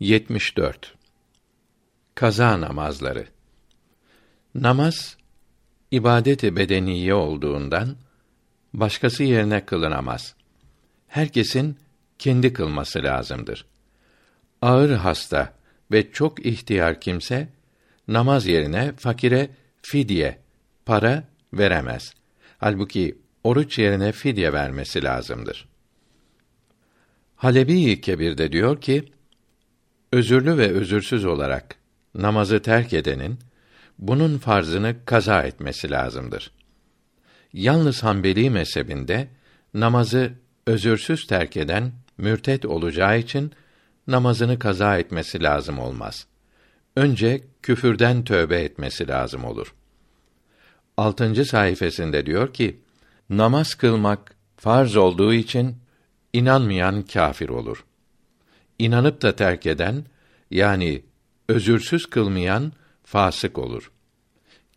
74 Kaza namazları Namaz ibadet-i bedeniye olduğundan başkası yerine kılınamaz. Herkesin kendi kılması lazımdır. Ağır hasta ve çok ihtiyar kimse namaz yerine fakire fidye, para veremez. Halbuki oruç yerine fidye vermesi lazımdır. Halebi Kebir'de diyor ki, özürlü ve özürsüz olarak namazı terk edenin bunun farzını kaza etmesi lazımdır. Yalnız Hanbeli mezhebinde namazı özürsüz terk eden mürtet olacağı için namazını kaza etmesi lazım olmaz. Önce küfürden tövbe etmesi lazım olur. Altıncı sayfasında diyor ki, namaz kılmak farz olduğu için inanmayan kâfir olur. İnanıp da terk eden yani özürsüz kılmayan fasık olur.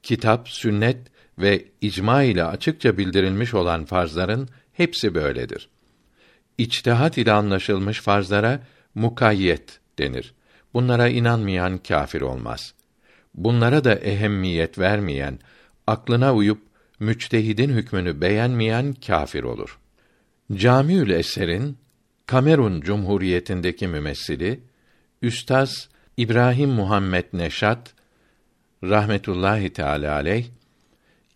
Kitap, sünnet ve icma ile açıkça bildirilmiş olan farzların hepsi böyledir. İçtihat ile anlaşılmış farzlara mukayyet denir. Bunlara inanmayan kâfir olmaz. Bunlara da ehemmiyet vermeyen, aklına uyup müçtehidin hükmünü beğenmeyen kâfir olur. Camiül Eser'in Kamerun Cumhuriyeti'ndeki mümessili Üstaz İbrahim Muhammed Neşat rahmetullahi teala aleyh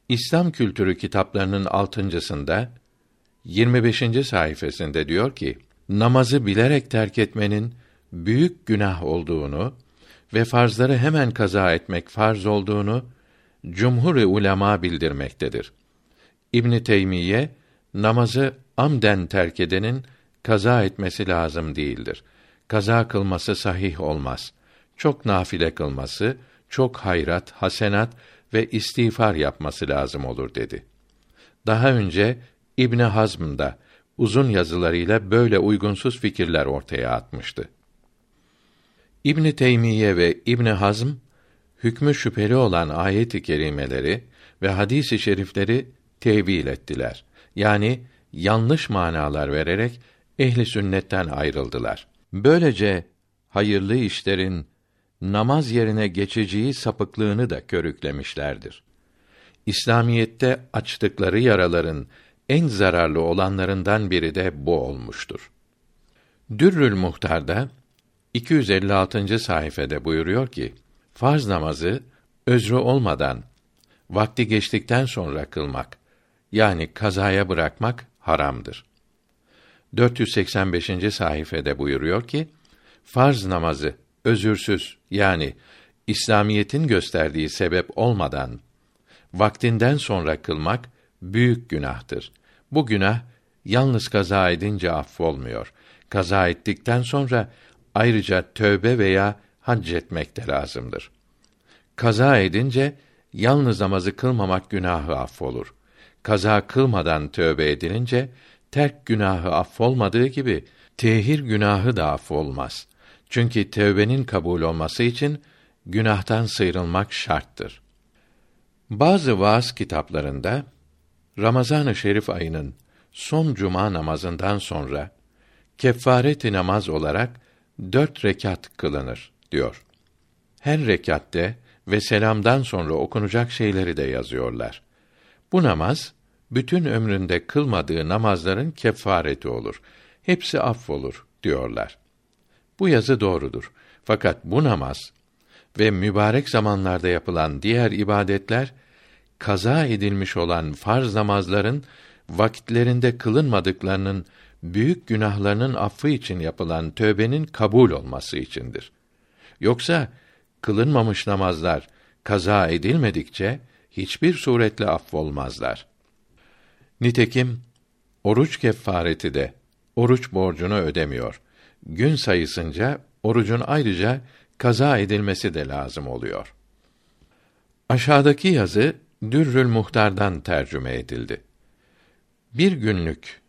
İslam kültürü kitaplarının altıncısında 25. sayfasında diyor ki namazı bilerek terk etmenin büyük günah olduğunu ve farzları hemen kaza etmek farz olduğunu cumhur-i ulema bildirmektedir. İbn Teymiye namazı amden terk edenin kaza etmesi lazım değildir. Kaza kılması sahih olmaz. Çok nafile kılması, çok hayrat, hasenat ve istiğfar yapması lazım olur dedi. Daha önce İbn Hazm da uzun yazılarıyla böyle uygunsuz fikirler ortaya atmıştı. İbn Teymiye ve İbn Hazm hükmü şüpheli olan ayet-i kerimeleri ve hadis-i şerifleri tevil ettiler. Yani yanlış manalar vererek ehli sünnetten ayrıldılar. Böylece hayırlı işlerin namaz yerine geçeceği sapıklığını da körüklemişlerdir. İslamiyette açtıkları yaraların en zararlı olanlarından biri de bu olmuştur. Dürrül Muhtar'da 256. sayfede buyuruyor ki: Farz namazı özrü olmadan vakti geçtikten sonra kılmak yani kazaya bırakmak haramdır. 485. sayfede buyuruyor ki: Farz namazı özürsüz yani İslamiyetin gösterdiği sebep olmadan vaktinden sonra kılmak büyük günahtır. Bu günah yalnız kaza edince affolmuyor. Kaza ettikten sonra ayrıca tövbe veya hac etmek de lazımdır. Kaza edince yalnız namazı kılmamak günahı affolur. Kaza kılmadan tövbe edilince terk günahı affolmadığı gibi tehir günahı da affolmaz. Çünkü tövbenin kabul olması için günahtan sıyrılmak şarttır. Bazı vaaz kitaplarında Ramazan-ı Şerif ayının son cuma namazından sonra kefaret namaz olarak dört rekat kılınır diyor. Her rekatte ve selamdan sonra okunacak şeyleri de yazıyorlar. Bu namaz bütün ömründe kılmadığı namazların kefareti olur. Hepsi affolur diyorlar. Bu yazı doğrudur. Fakat bu namaz ve mübarek zamanlarda yapılan diğer ibadetler kaza edilmiş olan farz namazların vakitlerinde kılınmadıklarının büyük günahlarının affı için yapılan tövbenin kabul olması içindir. Yoksa kılınmamış namazlar kaza edilmedikçe hiçbir suretle affolmazlar. Nitekim oruç kefareti de oruç borcunu ödemiyor. Gün sayısınca orucun ayrıca kaza edilmesi de lazım oluyor. Aşağıdaki yazı Dürrül Muhtar'dan tercüme edildi. Bir günlük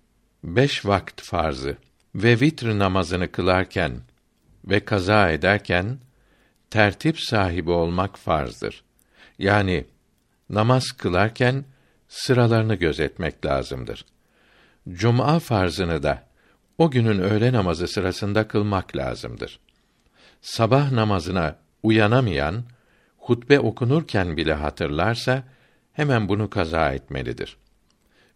beş vakt farzı ve vitr namazını kılarken ve kaza ederken tertip sahibi olmak farzdır. Yani namaz kılarken sıralarını gözetmek lazımdır. Cuma farzını da o günün öğle namazı sırasında kılmak lazımdır. sabah namazına uyanamayan, hutbe okunurken bile hatırlarsa, hemen bunu kaza etmelidir.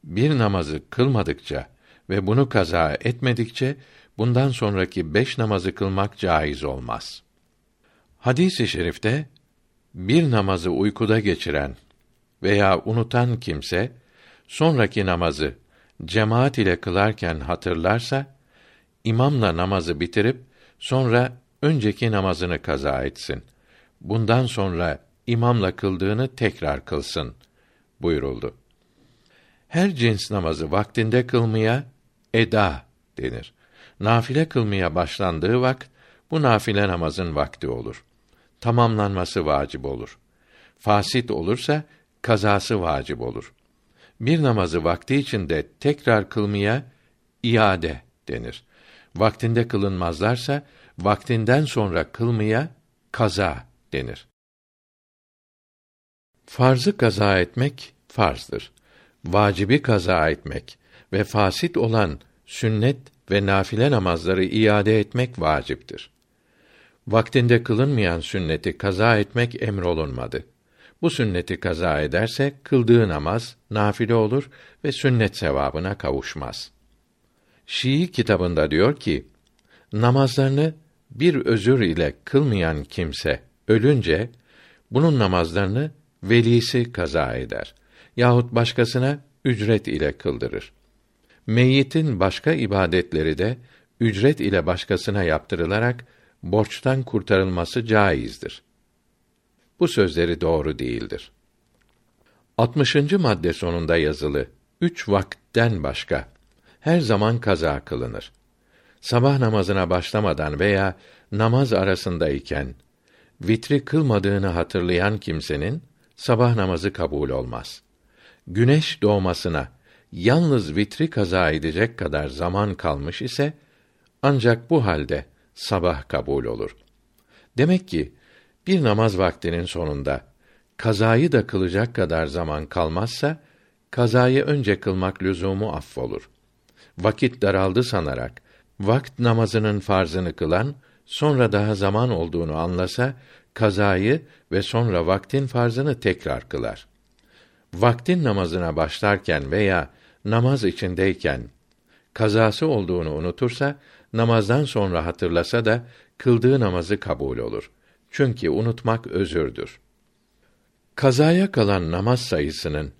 Bir namazı kılmadıkça ve bunu kaza etmedikçe, bundan sonraki beş namazı kılmak caiz olmaz. Hadis-i şerifte, bir namazı uykuda geçiren veya unutan kimse, sonraki namazı cemaat ile kılarken hatırlarsa, imamla namazı bitirip, sonra önceki namazını kaza etsin. Bundan sonra imamla kıldığını tekrar kılsın buyuruldu. Her cins namazı vaktinde kılmaya eda denir. Nafile kılmaya başlandığı vakt bu nafile namazın vakti olur. Tamamlanması vacip olur. Fasit olursa kazası vacip olur. Bir namazı vakti içinde tekrar kılmaya iade denir. Vaktinde kılınmazlarsa vaktinden sonra kılmaya kaza denir. Farzı kaza etmek farzdır. Vacibi kaza etmek ve fasit olan sünnet ve nafile namazları iade etmek vaciptir. Vaktinde kılınmayan sünneti kaza etmek emrolunmadı. Bu sünneti kaza ederse kıldığı namaz nafile olur ve sünnet sevabına kavuşmaz. Şii kitabında diyor ki: Namazlarını bir özür ile kılmayan kimse ölünce bunun namazlarını velisi kaza eder yahut başkasına ücret ile kıldırır. Meyyitin başka ibadetleri de ücret ile başkasına yaptırılarak borçtan kurtarılması caizdir. Bu sözleri doğru değildir. 60. madde sonunda yazılı üç vakitten başka her zaman kaza kılınır. Sabah namazına başlamadan veya namaz arasındayken vitri kılmadığını hatırlayan kimsenin sabah namazı kabul olmaz. Güneş doğmasına yalnız vitri kaza edecek kadar zaman kalmış ise ancak bu halde sabah kabul olur. Demek ki bir namaz vaktinin sonunda kazayı da kılacak kadar zaman kalmazsa kazayı önce kılmak lüzumu affolur. Vakit daraldı sanarak vakt namazının farzını kılan sonra daha zaman olduğunu anlasa kazayı ve sonra vaktin farzını tekrar kılar. Vaktin namazına başlarken veya namaz içindeyken kazası olduğunu unutursa namazdan sonra hatırlasa da kıldığı namazı kabul olur. Çünkü unutmak özürdür. Kazaya kalan namaz sayısının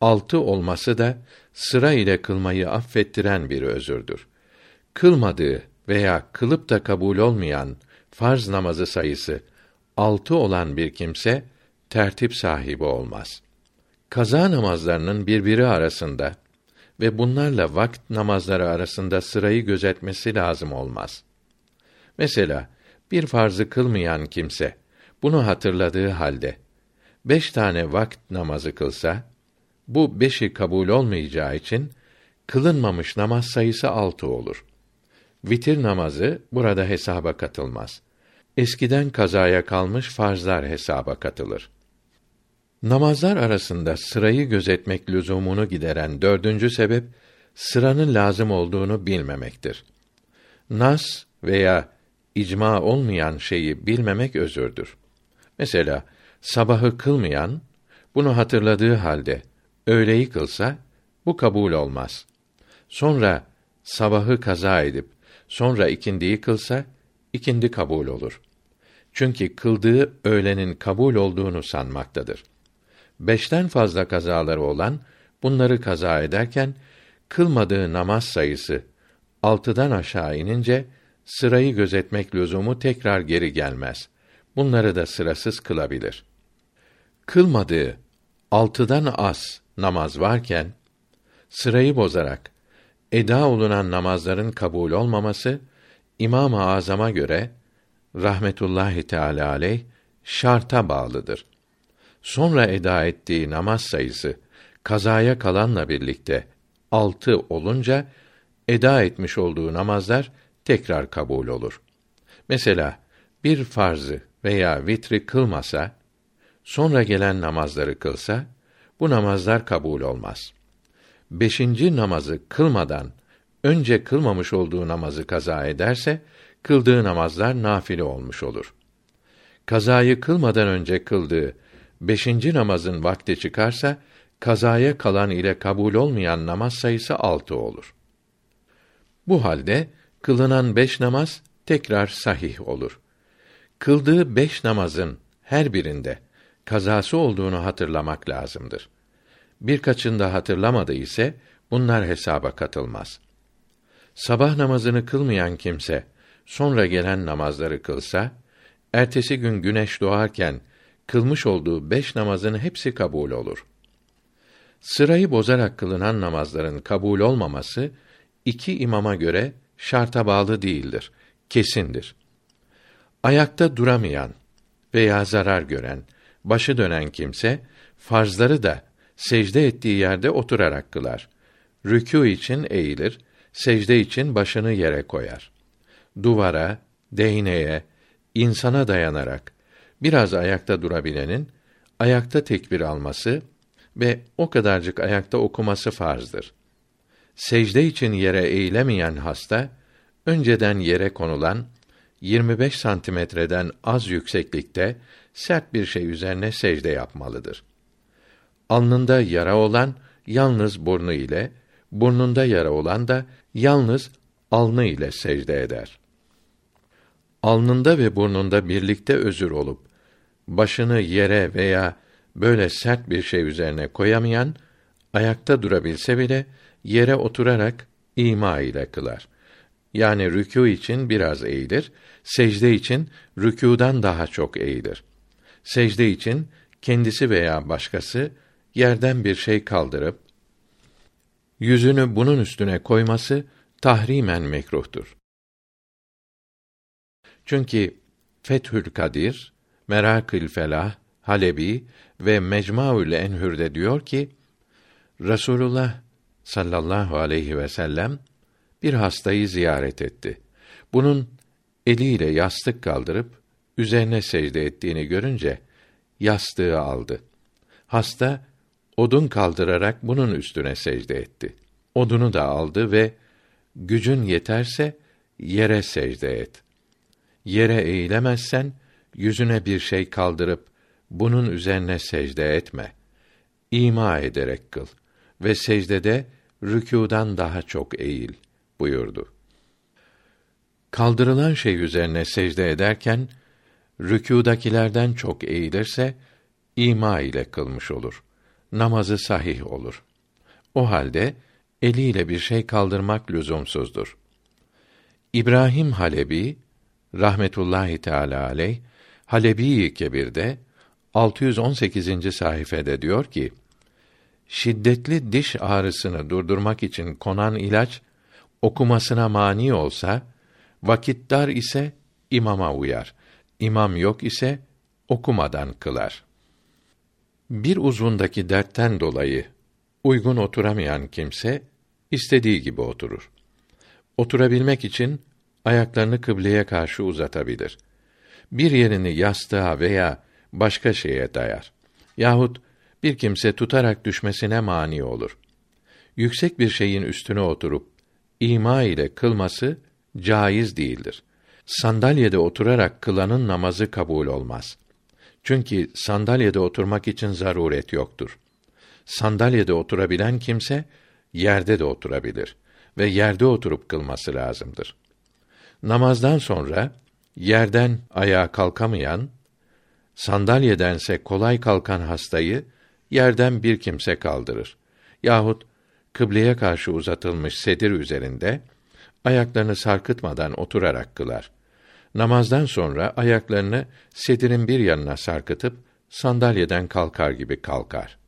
altı olması da sıra ile kılmayı affettiren bir özürdür. Kılmadığı veya kılıp da kabul olmayan farz namazı sayısı altı olan bir kimse tertip sahibi olmaz. Kaza namazlarının birbiri arasında ve bunlarla vakt namazları arasında sırayı gözetmesi lazım olmaz. Mesela bir farzı kılmayan kimse bunu hatırladığı halde beş tane vakt namazı kılsa bu beşi kabul olmayacağı için kılınmamış namaz sayısı altı olur. Vitir namazı burada hesaba katılmaz. Eskiden kazaya kalmış farzlar hesaba katılır. Namazlar arasında sırayı gözetmek lüzumunu gideren dördüncü sebep, sıranın lazım olduğunu bilmemektir. Nas veya icma olmayan şeyi bilmemek özürdür. Mesela, sabahı kılmayan, bunu hatırladığı halde, öğleyi kılsa, bu kabul olmaz. Sonra, sabahı kaza edip, sonra ikindiyi kılsa, ikindi kabul olur. Çünkü kıldığı öğlenin kabul olduğunu sanmaktadır beşten fazla kazaları olan bunları kaza ederken kılmadığı namaz sayısı altıdan aşağı inince sırayı gözetmek lüzumu tekrar geri gelmez. Bunları da sırasız kılabilir. Kılmadığı altıdan az namaz varken sırayı bozarak eda olunan namazların kabul olmaması İmam-ı Azam'a göre rahmetullahi teala aleyh şarta bağlıdır sonra eda ettiği namaz sayısı kazaya kalanla birlikte altı olunca eda etmiş olduğu namazlar tekrar kabul olur. Mesela bir farzı veya vitri kılmasa, sonra gelen namazları kılsa, bu namazlar kabul olmaz. Beşinci namazı kılmadan, önce kılmamış olduğu namazı kaza ederse, kıldığı namazlar nafile olmuş olur. Kazayı kılmadan önce kıldığı beşinci namazın vakti çıkarsa, kazaya kalan ile kabul olmayan namaz sayısı altı olur. Bu halde, kılınan beş namaz, tekrar sahih olur. Kıldığı beş namazın her birinde, kazası olduğunu hatırlamak lazımdır. Birkaçında hatırlamadı ise, bunlar hesaba katılmaz. Sabah namazını kılmayan kimse, sonra gelen namazları kılsa, ertesi gün güneş doğarken, kılmış olduğu beş namazın hepsi kabul olur. Sırayı bozarak kılınan namazların kabul olmaması, iki imama göre şarta bağlı değildir, kesindir. Ayakta duramayan veya zarar gören, başı dönen kimse, farzları da secde ettiği yerde oturarak kılar. Rükû için eğilir, secde için başını yere koyar. Duvara, değneğe, insana dayanarak biraz ayakta durabilenin ayakta tekbir alması ve o kadarcık ayakta okuması farzdır. Secde için yere eğilemeyen hasta önceden yere konulan 25 santimetreden az yükseklikte sert bir şey üzerine secde yapmalıdır. Alnında yara olan yalnız burnu ile, burnunda yara olan da yalnız alnı ile secde eder. Alnında ve burnunda birlikte özür olup başını yere veya böyle sert bir şey üzerine koyamayan ayakta durabilse bile yere oturarak ima ile kılar. Yani rükû için biraz eğilir, secde için rükûdan daha çok eğilir. Secde için kendisi veya başkası yerden bir şey kaldırıp yüzünü bunun üstüne koyması tahrimen mekruhtur. Çünkü Fethül Kadir, Merakül Felah, Halebi ve Mecmuaül Enhür'de diyor ki Rasulullah sallallahu aleyhi ve sellem bir hastayı ziyaret etti. Bunun eliyle yastık kaldırıp üzerine secde ettiğini görünce yastığı aldı. Hasta odun kaldırarak bunun üstüne secde etti. Odunu da aldı ve gücün yeterse yere secde et. Yere eğilemezsen yüzüne bir şey kaldırıp bunun üzerine secde etme. İma ederek kıl ve secdede rükûdan daha çok eğil buyurdu. Kaldırılan şey üzerine secde ederken rükûdakilerden çok eğilirse ima ile kılmış olur. Namazı sahih olur. O halde eliyle bir şey kaldırmak lüzumsuzdur. İbrahim Halebi rahmetullahi teala aleyh Halebi Kebir'de 618. sayfede diyor ki: Şiddetli diş ağrısını durdurmak için konan ilaç okumasına mani olsa, vakit dar ise imama uyar. İmam yok ise okumadan kılar. Bir uzvundaki dertten dolayı uygun oturamayan kimse istediği gibi oturur. Oturabilmek için ayaklarını kıbleye karşı uzatabilir. Bir yerini yastığa veya başka şeye dayar. Yahut bir kimse tutarak düşmesine mani olur. Yüksek bir şeyin üstüne oturup ima ile kılması caiz değildir. Sandalyede oturarak kılanın namazı kabul olmaz. Çünkü sandalyede oturmak için zaruret yoktur. Sandalyede oturabilen kimse yerde de oturabilir ve yerde oturup kılması lazımdır. Namazdan sonra yerden ayağa kalkamayan, sandalyedense kolay kalkan hastayı yerden bir kimse kaldırır. Yahut kıbleye karşı uzatılmış sedir üzerinde ayaklarını sarkıtmadan oturarak kılar. Namazdan sonra ayaklarını sedirin bir yanına sarkıtıp sandalyeden kalkar gibi kalkar.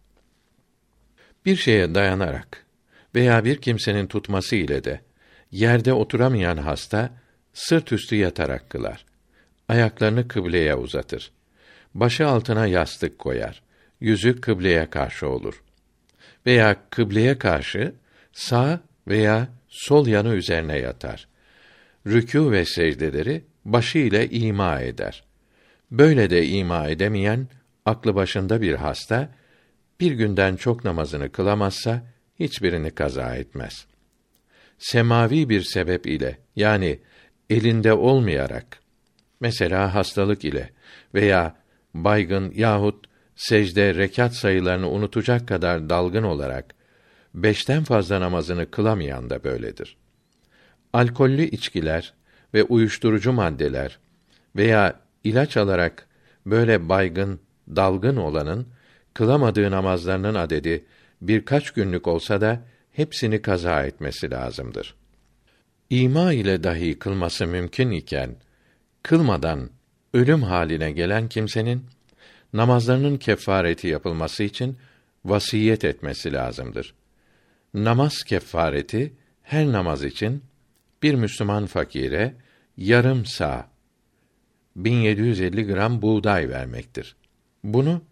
Bir şeye dayanarak veya bir kimsenin tutması ile de yerde oturamayan hasta sırt üstü yatarak kılar. Ayaklarını kıbleye uzatır. Başı altına yastık koyar. Yüzü kıbleye karşı olur. Veya kıbleye karşı sağ veya sol yanı üzerine yatar. Rükû ve secdeleri başı ile ima eder. Böyle de ima edemeyen aklı başında bir hasta bir günden çok namazını kılamazsa hiçbirini kaza etmez. Semavi bir sebep ile yani elinde olmayarak mesela hastalık ile veya baygın yahut secde rekat sayılarını unutacak kadar dalgın olarak beşten fazla namazını kılamayan da böyledir. Alkollü içkiler ve uyuşturucu maddeler veya ilaç alarak böyle baygın, dalgın olanın kılamadığı namazlarının adedi birkaç günlük olsa da hepsini kaza etmesi lazımdır. İma ile dahi kılması mümkün iken kılmadan ölüm haline gelen kimsenin namazlarının kefareti yapılması için vasiyet etmesi lazımdır. Namaz kefareti her namaz için bir Müslüman fakire yarım sağ 1750 gram buğday vermektir. Bunu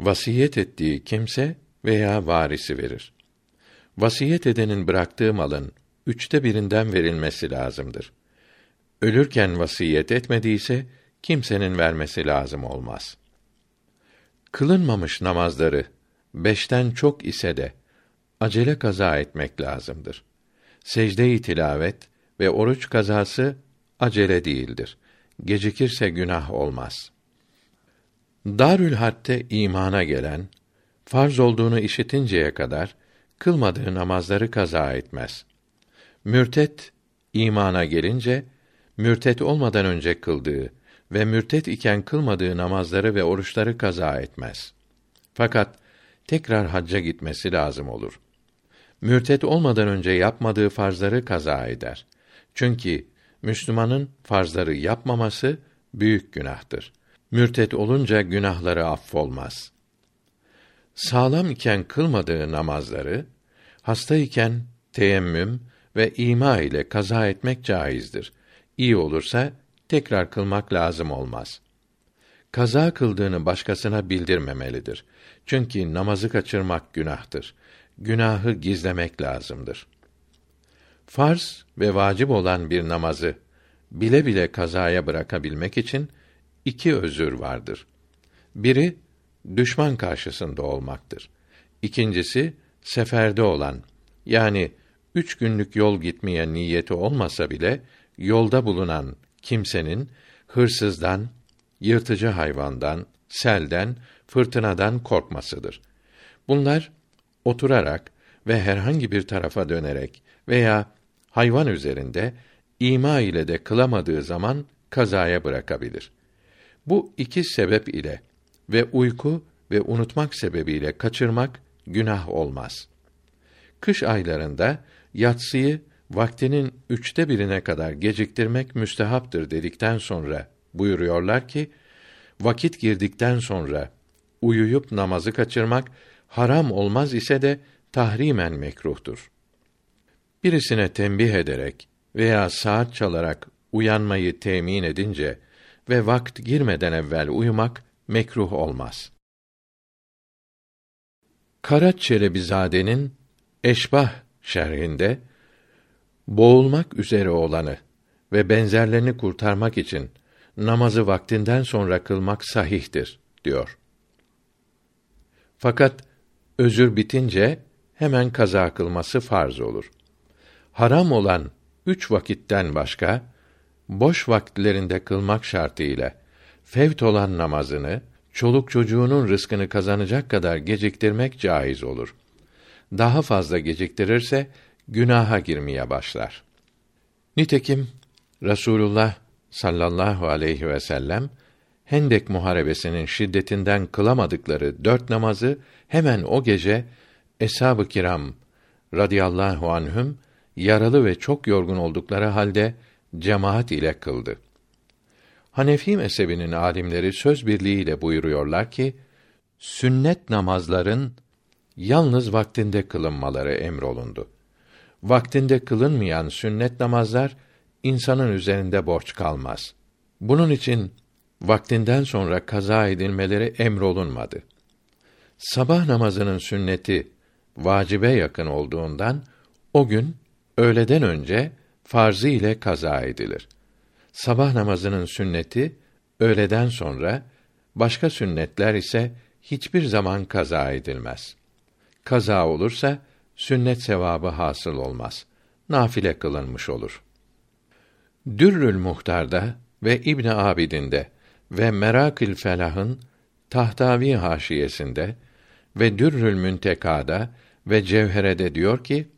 vasiyet ettiği kimse veya varisi verir. Vasiyet edenin bıraktığı malın üçte birinden verilmesi lazımdır. Ölürken vasiyet etmediyse kimsenin vermesi lazım olmaz. Kılınmamış namazları beşten çok ise de acele kaza etmek lazımdır. Secde-i tilavet ve oruç kazası acele değildir. Gecikirse günah olmaz. Darül Harp'te imana gelen, farz olduğunu işitinceye kadar kılmadığı namazları kaza etmez. Mürtet imana gelince mürtet olmadan önce kıldığı ve mürtet iken kılmadığı namazları ve oruçları kaza etmez. Fakat tekrar hacca gitmesi lazım olur. Mürtet olmadan önce yapmadığı farzları kaza eder. Çünkü Müslümanın farzları yapmaması büyük günahtır. Mürtet olunca günahları affolmaz. Sağlam iken kılmadığı namazları, hasta iken teyemmüm ve ima ile kaza etmek caizdir. İyi olursa tekrar kılmak lazım olmaz. Kaza kıldığını başkasına bildirmemelidir. Çünkü namazı kaçırmak günahtır. Günahı gizlemek lazımdır. Farz ve vacip olan bir namazı bile bile kazaya bırakabilmek için iki özür vardır. Biri düşman karşısında olmaktır. İkincisi seferde olan yani üç günlük yol gitmeye niyeti olmasa bile yolda bulunan kimsenin hırsızdan, yırtıcı hayvandan, selden, fırtınadan korkmasıdır. Bunlar oturarak ve herhangi bir tarafa dönerek veya hayvan üzerinde ima ile de kılamadığı zaman kazaya bırakabilir. Bu iki sebep ile ve uyku ve unutmak sebebiyle kaçırmak günah olmaz. Kış aylarında yatsıyı vaktinin üçte birine kadar geciktirmek müstehaptır dedikten sonra buyuruyorlar ki, vakit girdikten sonra uyuyup namazı kaçırmak haram olmaz ise de tahrimen mekruhtur. Birisine tembih ederek veya saat çalarak uyanmayı temin edince ve vakt girmeden evvel uyumak mekruh olmaz. Kara Çelebizade'nin Eşbah şerhinde boğulmak üzere olanı ve benzerlerini kurtarmak için namazı vaktinden sonra kılmak sahihtir diyor. Fakat özür bitince hemen kaza kılması farz olur. Haram olan üç vakitten başka boş vakitlerinde kılmak şartıyla fevt olan namazını çoluk çocuğunun rızkını kazanacak kadar geciktirmek caiz olur. Daha fazla geciktirirse günaha girmeye başlar. Nitekim Rasulullah sallallahu aleyhi ve sellem Hendek muharebesinin şiddetinden kılamadıkları dört namazı hemen o gece eshab-ı kiram radıyallahu anhüm yaralı ve çok yorgun oldukları halde cemaat ile kıldı. Hanefi mezhebinin alimleri söz birliğiyle buyuruyorlar ki sünnet namazların yalnız vaktinde kılınmaları emrolundu. Vaktinde kılınmayan sünnet namazlar insanın üzerinde borç kalmaz. Bunun için vaktinden sonra kaza edilmeleri emrolunmadı. Sabah namazının sünneti vacibe yakın olduğundan o gün öğleden önce farzı ile kaza edilir. Sabah namazının sünneti öğleden sonra, başka sünnetler ise hiçbir zaman kaza edilmez. Kaza olursa sünnet sevabı hasıl olmaz. Nafile kılınmış olur. Dürrül Muhtar'da ve İbn Abidin'de ve Merakil Felah'ın Tahtavi haşiyesinde ve Dürrül Münteka'da ve Cevhere'de diyor ki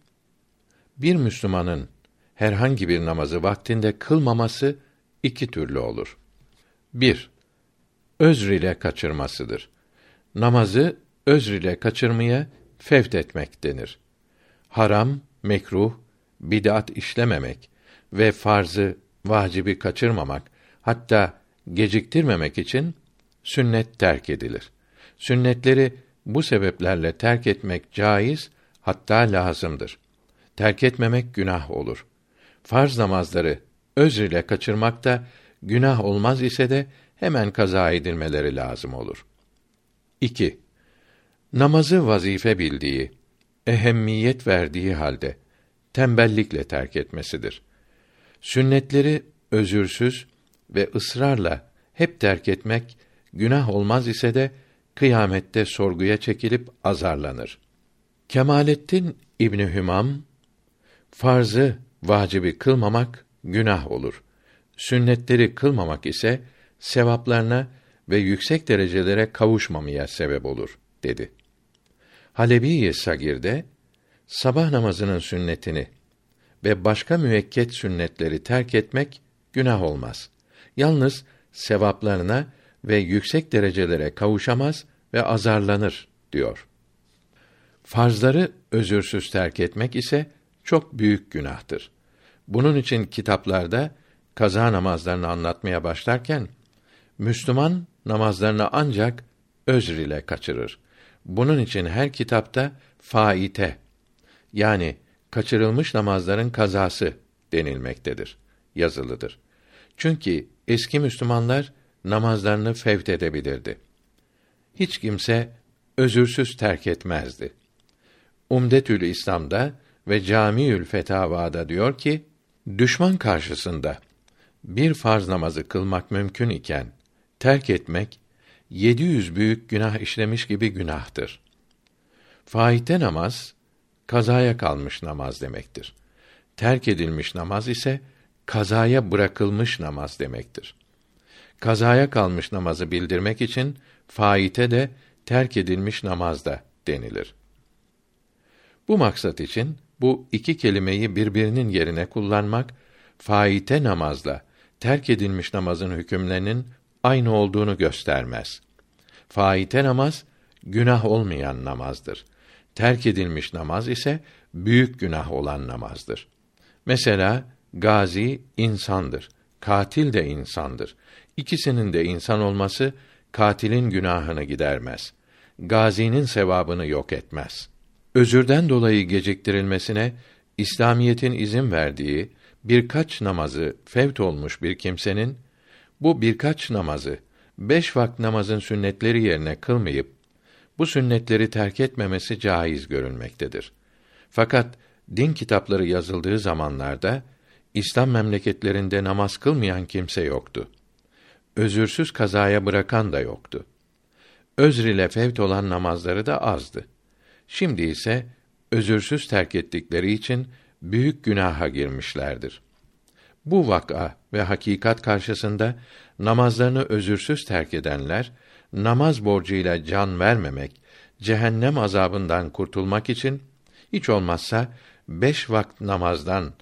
bir Müslümanın herhangi bir namazı vaktinde kılmaması iki türlü olur. 1. Özr ile kaçırmasıdır. Namazı özr ile kaçırmaya fevt etmek denir. Haram, mekruh, bid'at işlememek ve farzı, vacibi kaçırmamak, hatta geciktirmemek için sünnet terk edilir. Sünnetleri bu sebeplerle terk etmek caiz, hatta lazımdır. Terk etmemek günah olur. Farz namazları özr ile kaçırmak da günah olmaz ise de hemen kaza edilmeleri lazım olur. 2. Namazı vazife bildiği, ehemmiyet verdiği halde tembellikle terk etmesidir. Sünnetleri özürsüz ve ısrarla hep terk etmek günah olmaz ise de kıyamette sorguya çekilip azarlanır. Kemalettin İbni Hümam farzı vacibi kılmamak günah olur. Sünnetleri kılmamak ise sevaplarına ve yüksek derecelere kavuşmamaya sebep olur dedi. Halebi Sagir'de sabah namazının sünnetini ve başka müekket sünnetleri terk etmek günah olmaz. Yalnız sevaplarına ve yüksek derecelere kavuşamaz ve azarlanır diyor. Farzları özürsüz terk etmek ise çok büyük günahtır. Bunun için kitaplarda kaza namazlarını anlatmaya başlarken Müslüman namazlarını ancak özr ile kaçırır. Bunun için her kitapta faite yani kaçırılmış namazların kazası denilmektedir. Yazılıdır. Çünkü eski Müslümanlar namazlarını fevt edebilirdi. Hiç kimse özürsüz terk etmezdi. Umdetül İslam'da ve Camiül Fetavada diyor ki, düşman karşısında bir farz namazı kılmak mümkün iken terk etmek 700 büyük günah işlemiş gibi günahtır. Faite namaz kazaya kalmış namaz demektir. Terk edilmiş namaz ise kazaya bırakılmış namaz demektir. Kazaya kalmış namazı bildirmek için faite de terk edilmiş namazda denilir. Bu maksat için bu iki kelimeyi birbirinin yerine kullanmak faite namazla terk edilmiş namazın hükümlerinin aynı olduğunu göstermez. Faite namaz günah olmayan namazdır. Terk edilmiş namaz ise büyük günah olan namazdır. Mesela gazi insandır, katil de insandır. İkisinin de insan olması katilin günahını gidermez. Gazinin sevabını yok etmez. Özürden dolayı geciktirilmesine İslamiyetin izin verdiği birkaç namazı fevt olmuş bir kimsenin bu birkaç namazı beş vakit namazın sünnetleri yerine kılmayıp bu sünnetleri terk etmemesi caiz görülmektedir. Fakat din kitapları yazıldığı zamanlarda İslam memleketlerinde namaz kılmayan kimse yoktu. Özürsüz kazaya bırakan da yoktu. Özr ile fevt olan namazları da azdı. Şimdi ise özürsüz terk ettikleri için büyük günaha girmişlerdir. Bu vaka ve hakikat karşısında namazlarını özürsüz terk edenler namaz borcuyla can vermemek, cehennem azabından kurtulmak için hiç olmazsa beş vakit namazdan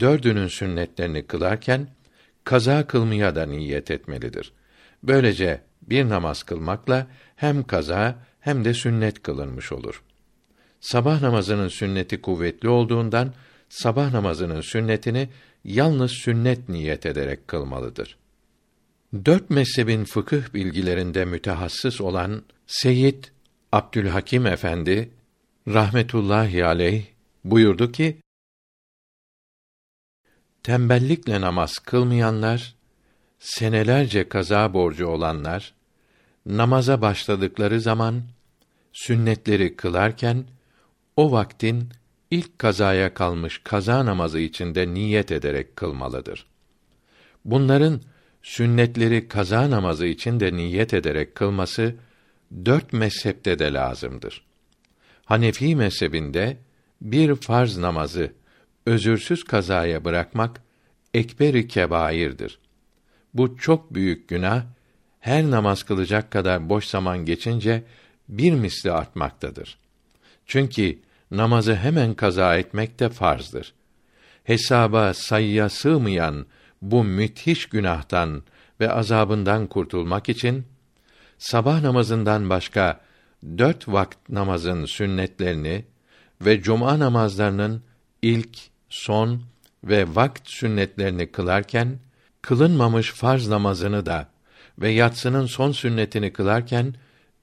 dördünün sünnetlerini kılarken kaza kılmaya da niyet etmelidir. Böylece bir namaz kılmakla hem kaza hem de sünnet kılınmış olur. Sabah namazının sünneti kuvvetli olduğundan sabah namazının sünnetini yalnız sünnet niyet ederek kılmalıdır. Dört mezhebin fıkıh bilgilerinde mütehassıs olan Seyyid Abdülhakim Efendi rahmetullahi aleyh buyurdu ki tembellikle namaz kılmayanlar senelerce kaza borcu olanlar namaza başladıkları zaman sünnetleri kılarken o vaktin ilk kazaya kalmış kaza namazı içinde niyet ederek kılmalıdır. Bunların sünnetleri kaza namazı için de niyet ederek kılması dört mezhepte de lazımdır. Hanefi mezhebinde bir farz namazı özürsüz kazaya bırakmak ekberi kebairdir. Bu çok büyük günah her namaz kılacak kadar boş zaman geçince bir misli artmaktadır. Çünkü namazı hemen kaza etmek de farzdır. Hesaba sayıya sığmayan bu müthiş günahtan ve azabından kurtulmak için sabah namazından başka dört vakit namazın sünnetlerini ve cuma namazlarının ilk, son ve vakt sünnetlerini kılarken kılınmamış farz namazını da ve yatsının son sünnetini kılarken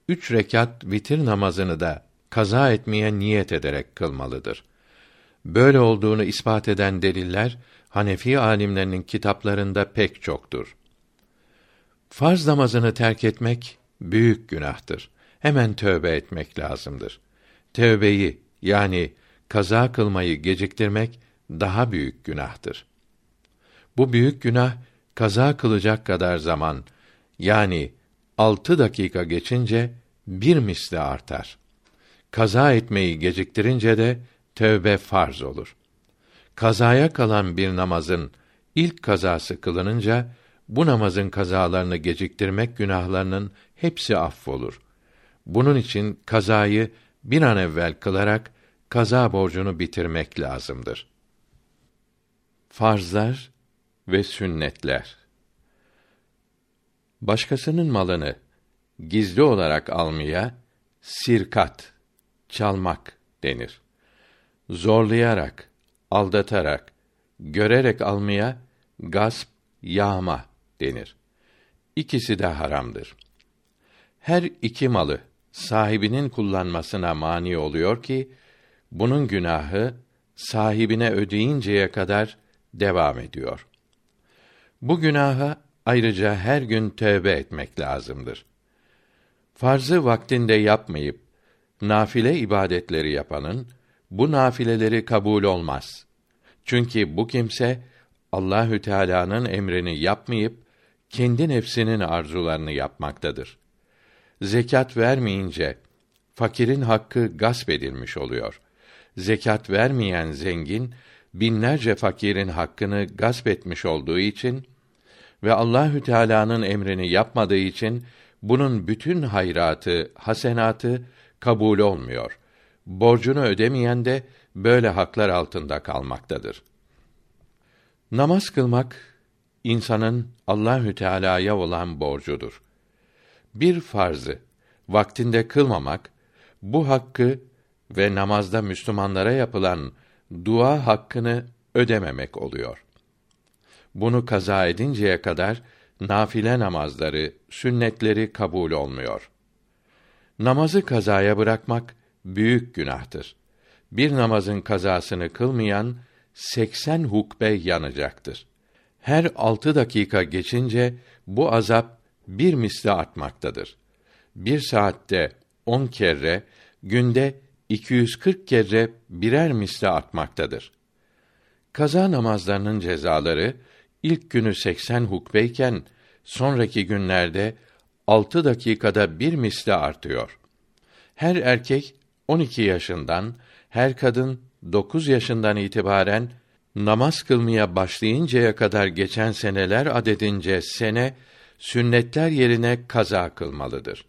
üç rekat vitir namazını da kaza etmeye niyet ederek kılmalıdır. Böyle olduğunu ispat eden deliller Hanefi alimlerinin kitaplarında pek çoktur. Farz namazını terk etmek büyük günahtır. Hemen tövbe etmek lazımdır. Tövbeyi yani kaza kılmayı geciktirmek daha büyük günahtır. Bu büyük günah kaza kılacak kadar zaman yani altı dakika geçince bir misli artar. Kaza etmeyi geciktirince de tövbe farz olur. Kazaya kalan bir namazın ilk kazası kılınınca bu namazın kazalarını geciktirmek günahlarının hepsi affolur. Bunun için kazayı bir an evvel kılarak kaza borcunu bitirmek lazımdır. Farzlar ve sünnetler Başkasının malını gizli olarak almaya sirkat, çalmak denir. Zorlayarak, aldatarak, görerek almaya gasp, yağma denir. İkisi de haramdır. Her iki malı sahibinin kullanmasına mani oluyor ki bunun günahı sahibine ödeyinceye kadar devam ediyor. Bu günaha ayrıca her gün tövbe etmek lazımdır. Farzı vaktinde yapmayıp nafile ibadetleri yapanın bu nafileleri kabul olmaz. Çünkü bu kimse Allahü Teala'nın emrini yapmayıp kendi nefsinin arzularını yapmaktadır. Zekat vermeyince fakirin hakkı gasp edilmiş oluyor. Zekat vermeyen zengin binlerce fakirin hakkını gasp etmiş olduğu için ve Allahü Teala'nın emrini yapmadığı için bunun bütün hayratı, hasenatı kabul olmuyor. Borcunu ödemeyen de böyle haklar altında kalmaktadır. Namaz kılmak insanın Allahü Teala'ya olan borcudur. Bir farzı vaktinde kılmamak bu hakkı ve namazda Müslümanlara yapılan dua hakkını ödememek oluyor. Bunu kaza edinceye kadar nafile namazları, sünnetleri kabul olmuyor. Namazı kazaya bırakmak büyük günahtır. Bir namazın kazasını kılmayan seksen hukbe yanacaktır. Her altı dakika geçince bu azap bir misli artmaktadır. Bir saatte on kere, günde 240 kere birer misli artmaktadır. Kaza namazlarının cezaları ilk günü 80 hukbeyken sonraki günlerde altı dakikada bir misli artıyor. Her erkek 12 yaşından, her kadın 9 yaşından itibaren namaz kılmaya başlayıncaya kadar geçen seneler adedince sene sünnetler yerine kaza kılmalıdır.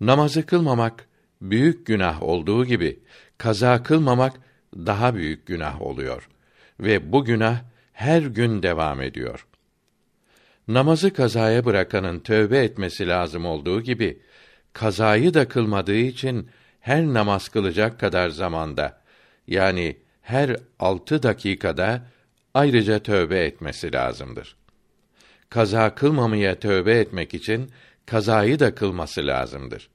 Namazı kılmamak büyük günah olduğu gibi kaza kılmamak daha büyük günah oluyor ve bu günah her gün devam ediyor. Namazı kazaya bırakanın tövbe etmesi lazım olduğu gibi kazayı da kılmadığı için her namaz kılacak kadar zamanda yani her altı dakikada ayrıca tövbe etmesi lazımdır. Kaza kılmamaya tövbe etmek için kazayı da kılması lazımdır.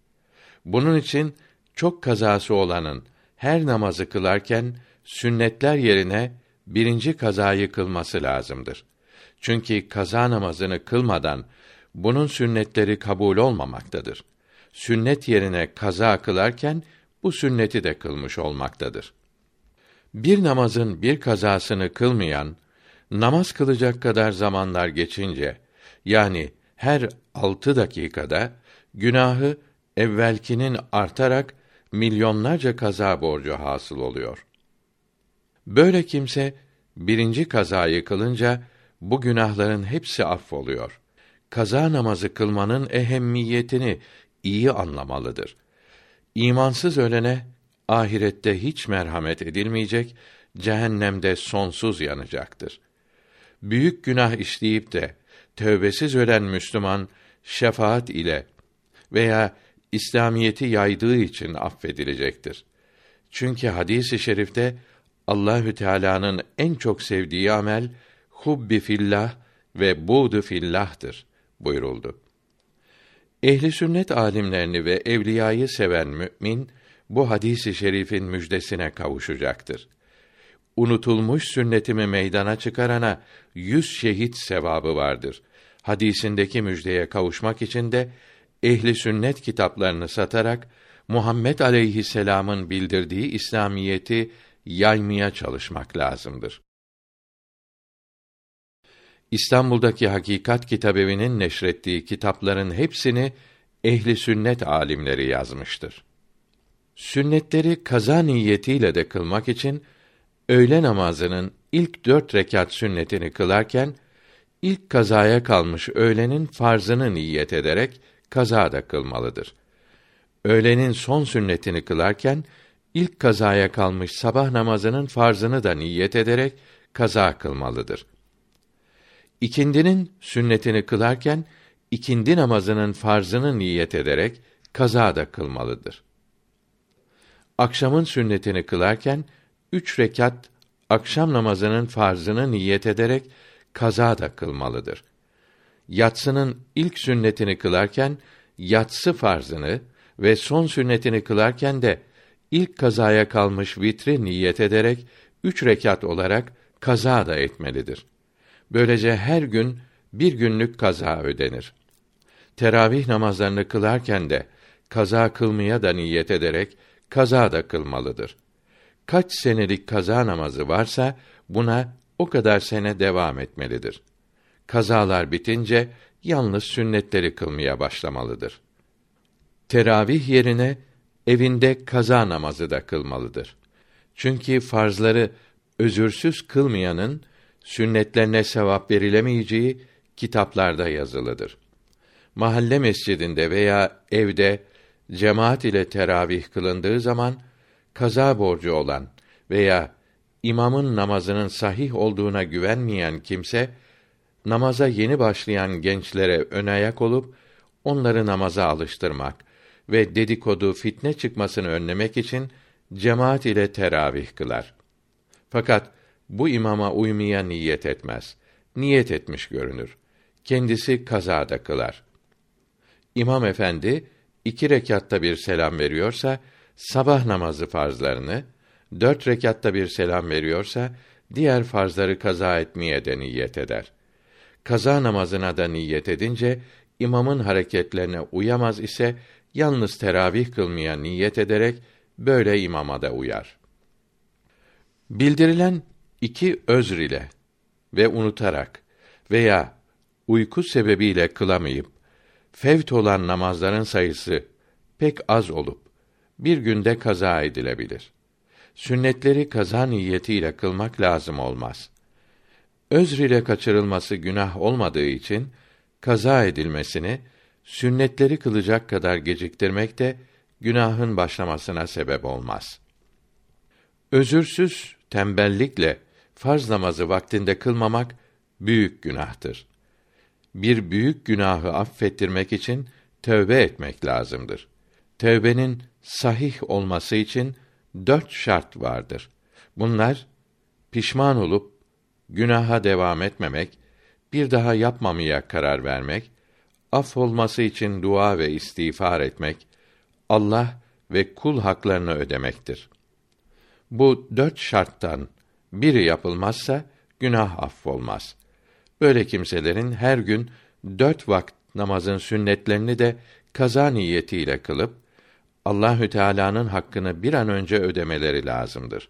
Bunun için çok kazası olanın her namazı kılarken sünnetler yerine birinci kazayı kılması lazımdır. Çünkü kaza namazını kılmadan bunun sünnetleri kabul olmamaktadır. Sünnet yerine kaza kılarken bu sünneti de kılmış olmaktadır. Bir namazın bir kazasını kılmayan namaz kılacak kadar zamanlar geçince yani her altı dakikada günahı evvelkinin artarak milyonlarca kaza borcu hasıl oluyor. Böyle kimse birinci kazayı kılınca bu günahların hepsi affoluyor. Kaza namazı kılmanın ehemmiyetini iyi anlamalıdır. İmansız ölene ahirette hiç merhamet edilmeyecek, cehennemde sonsuz yanacaktır. Büyük günah işleyip de tövbesiz ölen Müslüman şefaat ile veya İslamiyeti yaydığı için affedilecektir. Çünkü hadisi i şerifte Allahü Teala'nın en çok sevdiği amel hubbi fillah ve budu fillah'tır buyuruldu. Ehli sünnet alimlerini ve evliyayı seven mümin bu hadisi şerifin müjdesine kavuşacaktır. Unutulmuş sünnetimi meydana çıkarana yüz şehit sevabı vardır. Hadisindeki müjdeye kavuşmak için de ehli sünnet kitaplarını satarak Muhammed aleyhisselam'ın bildirdiği İslamiyeti yaymaya çalışmak lazımdır. İstanbul'daki Hakikat Kitabevi'nin neşrettiği kitapların hepsini ehli sünnet alimleri yazmıştır. Sünnetleri kaza niyetiyle de kılmak için öğle namazının ilk dört rekat sünnetini kılarken ilk kazaya kalmış öğlenin farzını niyet ederek kaza da kılmalıdır. Öğlenin son sünnetini kılarken ilk kazaya kalmış sabah namazının farzını da niyet ederek kaza kılmalıdır. İkindinin sünnetini kılarken ikindi namazının farzını niyet ederek kaza da kılmalıdır. Akşamın sünnetini kılarken üç rekat akşam namazının farzını niyet ederek kaza da kılmalıdır. Yatsının ilk sünnetini kılarken yatsı farzını ve son sünnetini kılarken de ilk kazaya kalmış vitri niyet ederek üç rekat olarak kaza da etmelidir. Böylece her gün bir günlük kaza ödenir. Teravih namazlarını kılarken de kaza kılmaya da niyet ederek kaza da kılmalıdır. Kaç senelik kaza namazı varsa buna o kadar sene devam etmelidir. Kazalar bitince yalnız sünnetleri kılmaya başlamalıdır. Teravih yerine evinde kaza namazı da kılmalıdır. Çünkü farzları özürsüz kılmayanın sünnetlerine sevap verilemeyeceği kitaplarda yazılıdır. Mahalle mescidinde veya evde cemaat ile teravih kılındığı zaman kaza borcu olan veya imamın namazının sahih olduğuna güvenmeyen kimse namaza yeni başlayan gençlere ön ayak olup onları namaza alıştırmak ve dedikodu fitne çıkmasını önlemek için cemaat ile teravih kılar. Fakat bu imama uymaya niyet etmez. Niyet etmiş görünür. Kendisi kazada kılar. İmam efendi iki rekatta bir selam veriyorsa sabah namazı farzlarını, dört rekatta bir selam veriyorsa diğer farzları kaza etmeye de niyet eder. Kaza namazına da niyet edince imamın hareketlerine uyamaz ise yalnız teravih kılmaya niyet ederek böyle imama da uyar. Bildirilen iki özr ile ve unutarak veya uyku sebebiyle kılamayıp fevt olan namazların sayısı pek az olup bir günde kaza edilebilir. Sünnetleri kaza niyetiyle kılmak lazım olmaz. Özr ile kaçırılması günah olmadığı için kaza edilmesini sünnetleri kılacak kadar geciktirmek de günahın başlamasına sebep olmaz. Özürsüz tembellikle farz namazı vaktinde kılmamak büyük günahtır. Bir büyük günahı affettirmek için tövbe etmek lazımdır. Tövbenin sahih olması için dört şart vardır. Bunlar pişman olup günaha devam etmemek, bir daha yapmamaya karar vermek, af olması için dua ve istiğfar etmek, Allah ve kul haklarını ödemektir. Bu dört şarttan biri yapılmazsa günah affolmaz. Böyle kimselerin her gün dört vakit namazın sünnetlerini de kaza niyetiyle kılıp Allahü Teala'nın hakkını bir an önce ödemeleri lazımdır.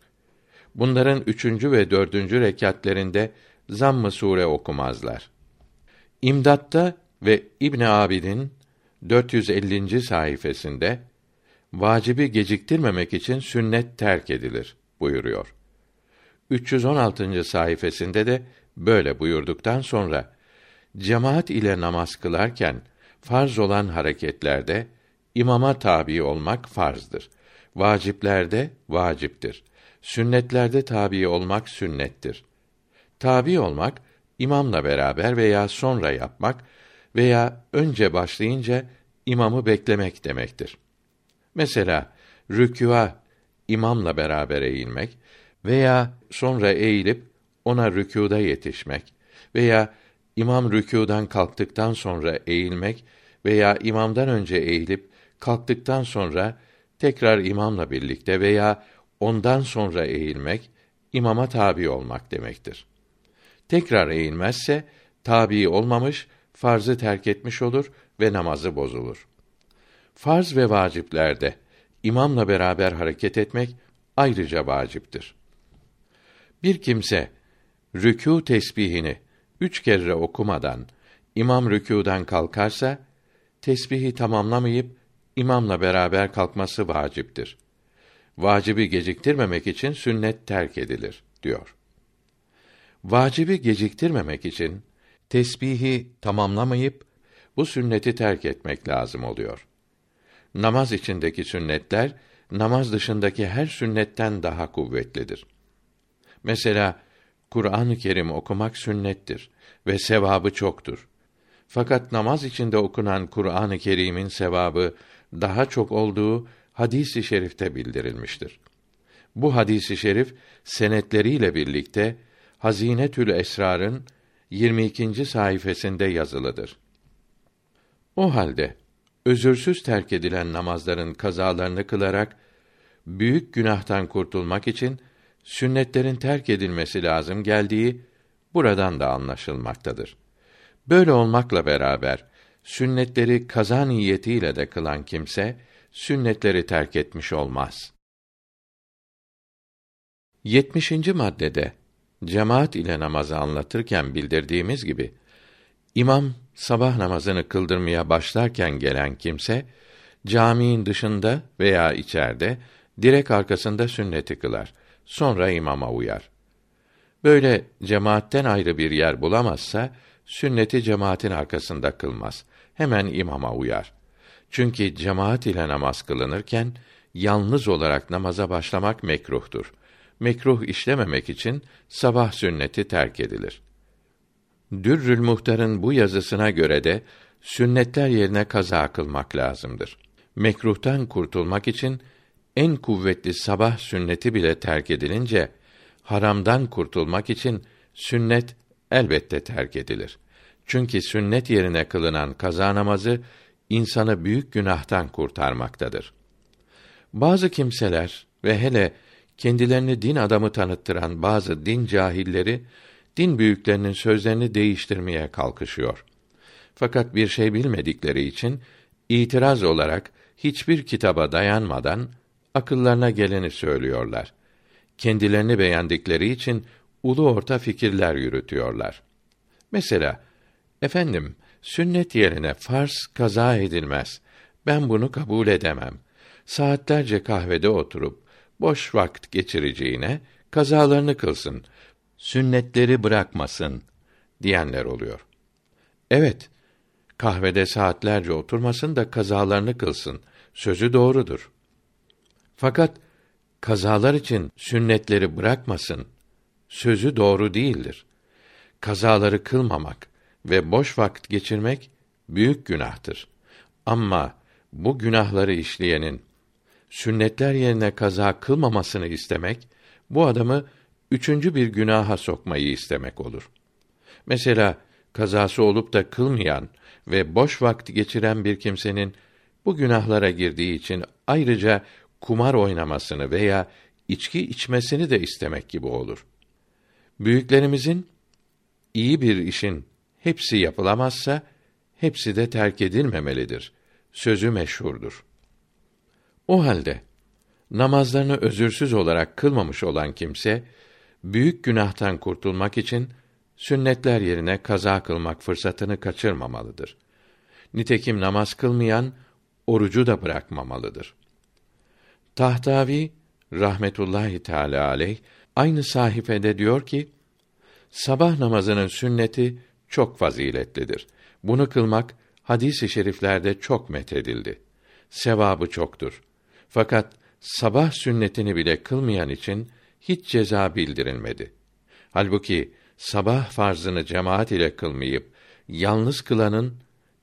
Bunların üçüncü ve dördüncü rekatlerinde zamm-ı sure okumazlar. İmdatta ve İbn Abidin 450. sayfasında vacibi geciktirmemek için sünnet terk edilir buyuruyor. 316. sayfasında de böyle buyurduktan sonra cemaat ile namaz kılarken farz olan hareketlerde imama tabi olmak farzdır. Vaciplerde vaciptir. Sünnetlerde tabi olmak sünnettir. Tabi olmak imamla beraber veya sonra yapmak veya önce başlayınca imamı beklemek demektir. Mesela rükûa imamla beraber eğilmek veya sonra eğilip ona rükûda yetişmek veya imam rükûdan kalktıktan sonra eğilmek veya imamdan önce eğilip kalktıktan sonra tekrar imamla birlikte veya ondan sonra eğilmek imama tabi olmak demektir. Tekrar eğilmezse tabi olmamış, farzı terk etmiş olur ve namazı bozulur. Farz ve vaciplerde imamla beraber hareket etmek ayrıca vaciptir. Bir kimse rükû tesbihini üç kere okumadan imam rükûdan kalkarsa tesbihi tamamlamayıp imamla beraber kalkması vaciptir. Vacibi geciktirmemek için sünnet terk edilir diyor. Vacibi geciktirmemek için tesbihi tamamlamayıp bu sünneti terk etmek lazım oluyor. Namaz içindeki sünnetler namaz dışındaki her sünnetten daha kuvvetlidir. Mesela Kur'an-ı Kerim okumak sünnettir ve sevabı çoktur. Fakat namaz içinde okunan Kur'an-ı Kerim'in sevabı daha çok olduğu hadisi i şerifte bildirilmiştir. Bu hadisi şerif senetleriyle birlikte Hazinetül Esrar'ın 22. sayfasında yazılıdır. O halde özürsüz terk edilen namazların kazalarını kılarak büyük günahtan kurtulmak için sünnetlerin terk edilmesi lazım geldiği buradan da anlaşılmaktadır. Böyle olmakla beraber sünnetleri kaza niyetiyle de kılan kimse sünnetleri terk etmiş olmaz. 70. maddede cemaat ile namazı anlatırken bildirdiğimiz gibi imam sabah namazını kıldırmaya başlarken gelen kimse caminin dışında veya içeride direk arkasında sünneti kılar. Sonra imama uyar. Böyle cemaatten ayrı bir yer bulamazsa sünneti cemaatin arkasında kılmaz. Hemen imama uyar. Çünkü cemaat ile namaz kılınırken yalnız olarak namaza başlamak mekruhtur. Mekruh işlememek için sabah sünneti terk edilir. Dürrül Muhtar'ın bu yazısına göre de sünnetler yerine kaza kılmak lazımdır. Mekruhtan kurtulmak için en kuvvetli sabah sünneti bile terk edilince haramdan kurtulmak için sünnet elbette terk edilir. Çünkü sünnet yerine kılınan kaza namazı insanı büyük günahtan kurtarmaktadır. Bazı kimseler ve hele kendilerini din adamı tanıttıran bazı din cahilleri din büyüklerinin sözlerini değiştirmeye kalkışıyor. Fakat bir şey bilmedikleri için itiraz olarak hiçbir kitaba dayanmadan akıllarına geleni söylüyorlar. Kendilerini beğendikleri için ulu orta fikirler yürütüyorlar. Mesela efendim sünnet yerine farz kaza edilmez. Ben bunu kabul edemem. Saatlerce kahvede oturup boş vakit geçireceğine kazalarını kılsın sünnetleri bırakmasın diyenler oluyor. Evet, kahvede saatlerce oturmasın da kazalarını kılsın. Sözü doğrudur. Fakat kazalar için sünnetleri bırakmasın. Sözü doğru değildir. Kazaları kılmamak ve boş vakit geçirmek büyük günahtır. Ama bu günahları işleyenin sünnetler yerine kaza kılmamasını istemek bu adamı üçüncü bir günaha sokmayı istemek olur. Mesela kazası olup da kılmayan ve boş vakti geçiren bir kimsenin bu günahlara girdiği için ayrıca kumar oynamasını veya içki içmesini de istemek gibi olur. Büyüklerimizin iyi bir işin hepsi yapılamazsa hepsi de terk edilmemelidir. Sözü meşhurdur. O halde namazlarını özürsüz olarak kılmamış olan kimse büyük günahtan kurtulmak için sünnetler yerine kaza kılmak fırsatını kaçırmamalıdır. Nitekim namaz kılmayan orucu da bırakmamalıdır. Tahtavi rahmetullahi teala aleyh aynı sahifede diyor ki, sabah namazının sünneti çok faziletlidir. Bunu kılmak hadis-i şeriflerde çok methedildi. Sevabı çoktur. Fakat sabah sünnetini bile kılmayan için hiç ceza bildirilmedi. Halbuki sabah farzını cemaat ile kılmayıp yalnız kılanın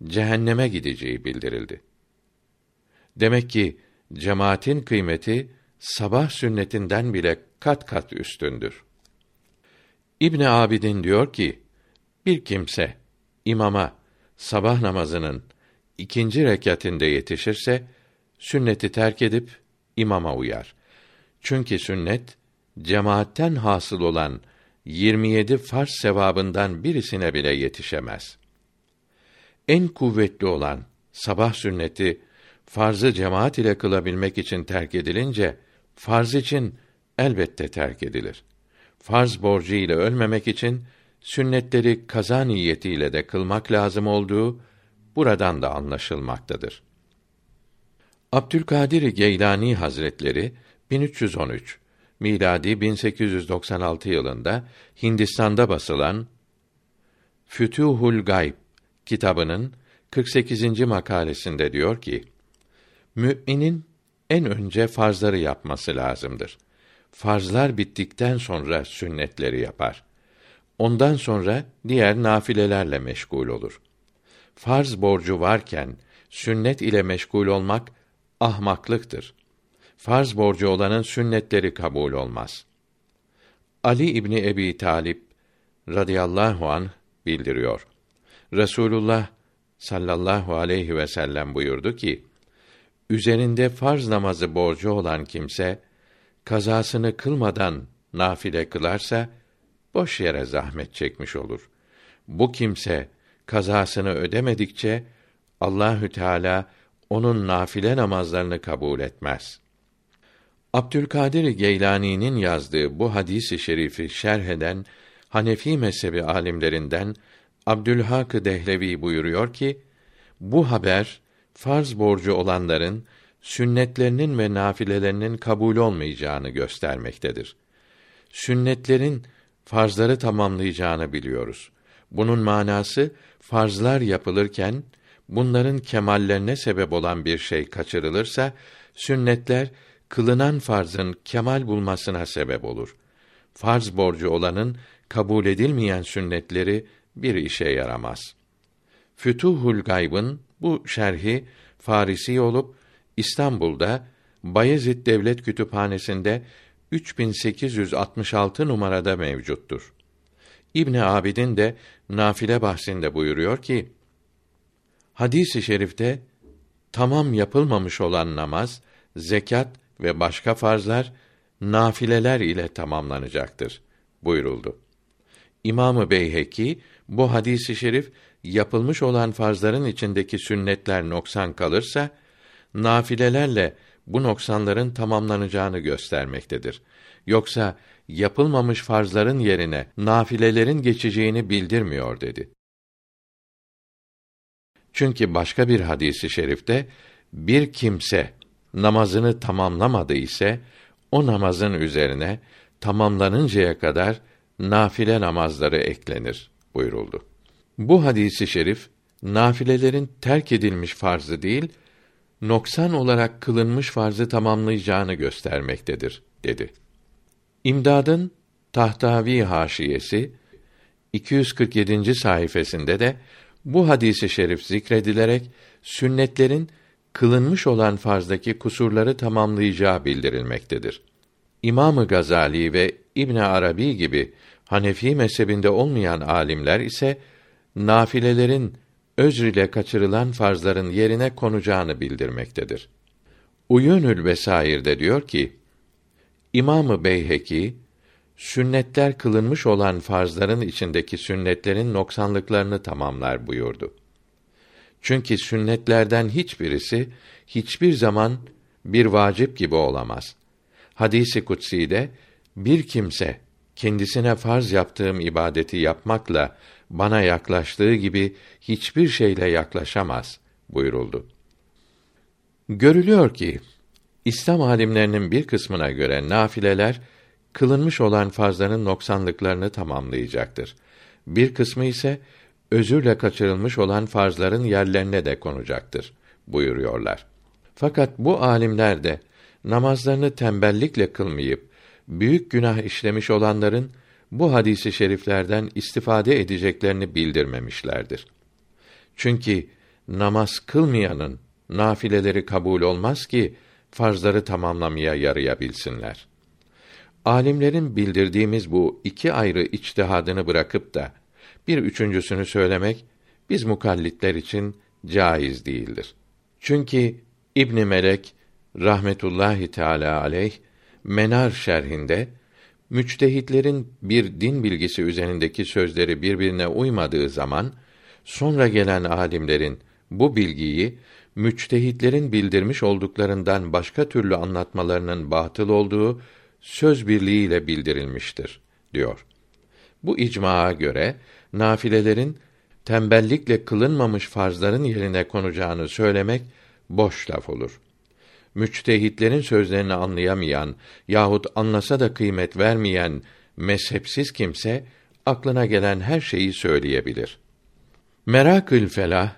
cehenneme gideceği bildirildi. Demek ki cemaatin kıymeti sabah sünnetinden bile kat kat üstündür. İbn Abidin diyor ki, bir kimse imama sabah namazının ikinci rekatinde yetişirse sünneti terk edip imama uyar. Çünkü sünnet cemaatten hasıl olan 27 farz sevabından birisine bile yetişemez. En kuvvetli olan sabah sünneti farzı cemaat ile kılabilmek için terk edilince farz için elbette terk edilir. Farz borcu ile ölmemek için sünnetleri kaza niyetiyle de kılmak lazım olduğu buradan da anlaşılmaktadır. Abdülkadir Geylani Hazretleri 1313 miladi 1896 yılında Hindistan'da basılan Fütuhul Gayb kitabının 48. makalesinde diyor ki: Müminin en önce farzları yapması lazımdır. Farzlar bittikten sonra sünnetleri yapar. Ondan sonra diğer nafilelerle meşgul olur. Farz borcu varken sünnet ile meşgul olmak ahmaklıktır. Farz borcu olanın sünnetleri kabul olmaz. Ali İbni Ebi Talip radıyallahu an bildiriyor. Resulullah sallallahu aleyhi ve sellem buyurdu ki: Üzerinde farz namazı borcu olan kimse kazasını kılmadan nafile kılarsa boş yere zahmet çekmiş olur. Bu kimse kazasını ödemedikçe Allahü Teala onun nafile namazlarını kabul etmez. Abdülkadir Geylani'nin yazdığı bu hadisi şerifi şerh eden Hanefi mezhebi alimlerinden Abdülhak Dehlevi buyuruyor ki bu haber farz borcu olanların sünnetlerinin ve nafilelerinin kabul olmayacağını göstermektedir. Sünnetlerin farzları tamamlayacağını biliyoruz. Bunun manası farzlar yapılırken bunların kemallerine sebep olan bir şey kaçırılırsa sünnetler kılınan farzın kemal bulmasına sebep olur. Farz borcu olanın kabul edilmeyen sünnetleri bir işe yaramaz. Fütuhul Gayb'ın bu şerhi Farisi olup İstanbul'da Bayezid Devlet Kütüphanesi'nde 3866 numarada mevcuttur. İbn Abidin de nafile bahsinde buyuruyor ki: Hadis-i şerifte tamam yapılmamış olan namaz, zekat ve başka farzlar nafileler ile tamamlanacaktır buyuruldu. İmamı Beyheki bu hadisi şerif yapılmış olan farzların içindeki sünnetler noksan kalırsa nafilelerle bu noksanların tamamlanacağını göstermektedir. Yoksa yapılmamış farzların yerine nafilelerin geçeceğini bildirmiyor dedi. Çünkü başka bir hadisi şerifte bir kimse namazını tamamlamadı ise o namazın üzerine tamamlanıncaya kadar nafile namazları eklenir buyuruldu. Bu hadisi şerif nafilelerin terk edilmiş farzı değil, noksan olarak kılınmış farzı tamamlayacağını göstermektedir dedi. İmdadın Tahtavi haşiyesi 247. sayfasında de bu hadisi şerif zikredilerek sünnetlerin kılınmış olan farzdaki kusurları tamamlayacağı bildirilmektedir. İmamı Gazali ve İbn Arabi gibi Hanefi mezhebinde olmayan alimler ise nafilelerin özr ile kaçırılan farzların yerine konacağını bildirmektedir. Uyunül Vesair'de diyor ki: İmamı Beyheki sünnetler kılınmış olan farzların içindeki sünnetlerin noksanlıklarını tamamlar buyurdu. Çünkü sünnetlerden hiçbirisi hiçbir zaman bir vacip gibi olamaz. Hadisi kutsi'de bir kimse kendisine farz yaptığım ibadeti yapmakla bana yaklaştığı gibi hiçbir şeyle yaklaşamaz buyuruldu. Görülüyor ki İslam alimlerinin bir kısmına göre nafileler kılınmış olan farzların noksanlıklarını tamamlayacaktır. Bir kısmı ise özürle kaçırılmış olan farzların yerlerine de konacaktır buyuruyorlar. Fakat bu alimler de namazlarını tembellikle kılmayıp büyük günah işlemiş olanların bu hadisi şeriflerden istifade edeceklerini bildirmemişlerdir. Çünkü namaz kılmayanın nafileleri kabul olmaz ki farzları tamamlamaya yarayabilsinler. Alimlerin bildirdiğimiz bu iki ayrı içtihadını bırakıp da bir üçüncüsünü söylemek biz mukallitler için caiz değildir. Çünkü İbn Melek rahmetullahi teala aleyh Menar şerhinde müçtehitlerin bir din bilgisi üzerindeki sözleri birbirine uymadığı zaman sonra gelen alimlerin bu bilgiyi müçtehitlerin bildirmiş olduklarından başka türlü anlatmalarının batıl olduğu söz birliğiyle bildirilmiştir diyor. Bu icmaa göre nafilelerin tembellikle kılınmamış farzların yerine konacağını söylemek boş laf olur. Müçtehitlerin sözlerini anlayamayan yahut anlasa da kıymet vermeyen mezhepsiz kimse aklına gelen her şeyi söyleyebilir. Merakül Felah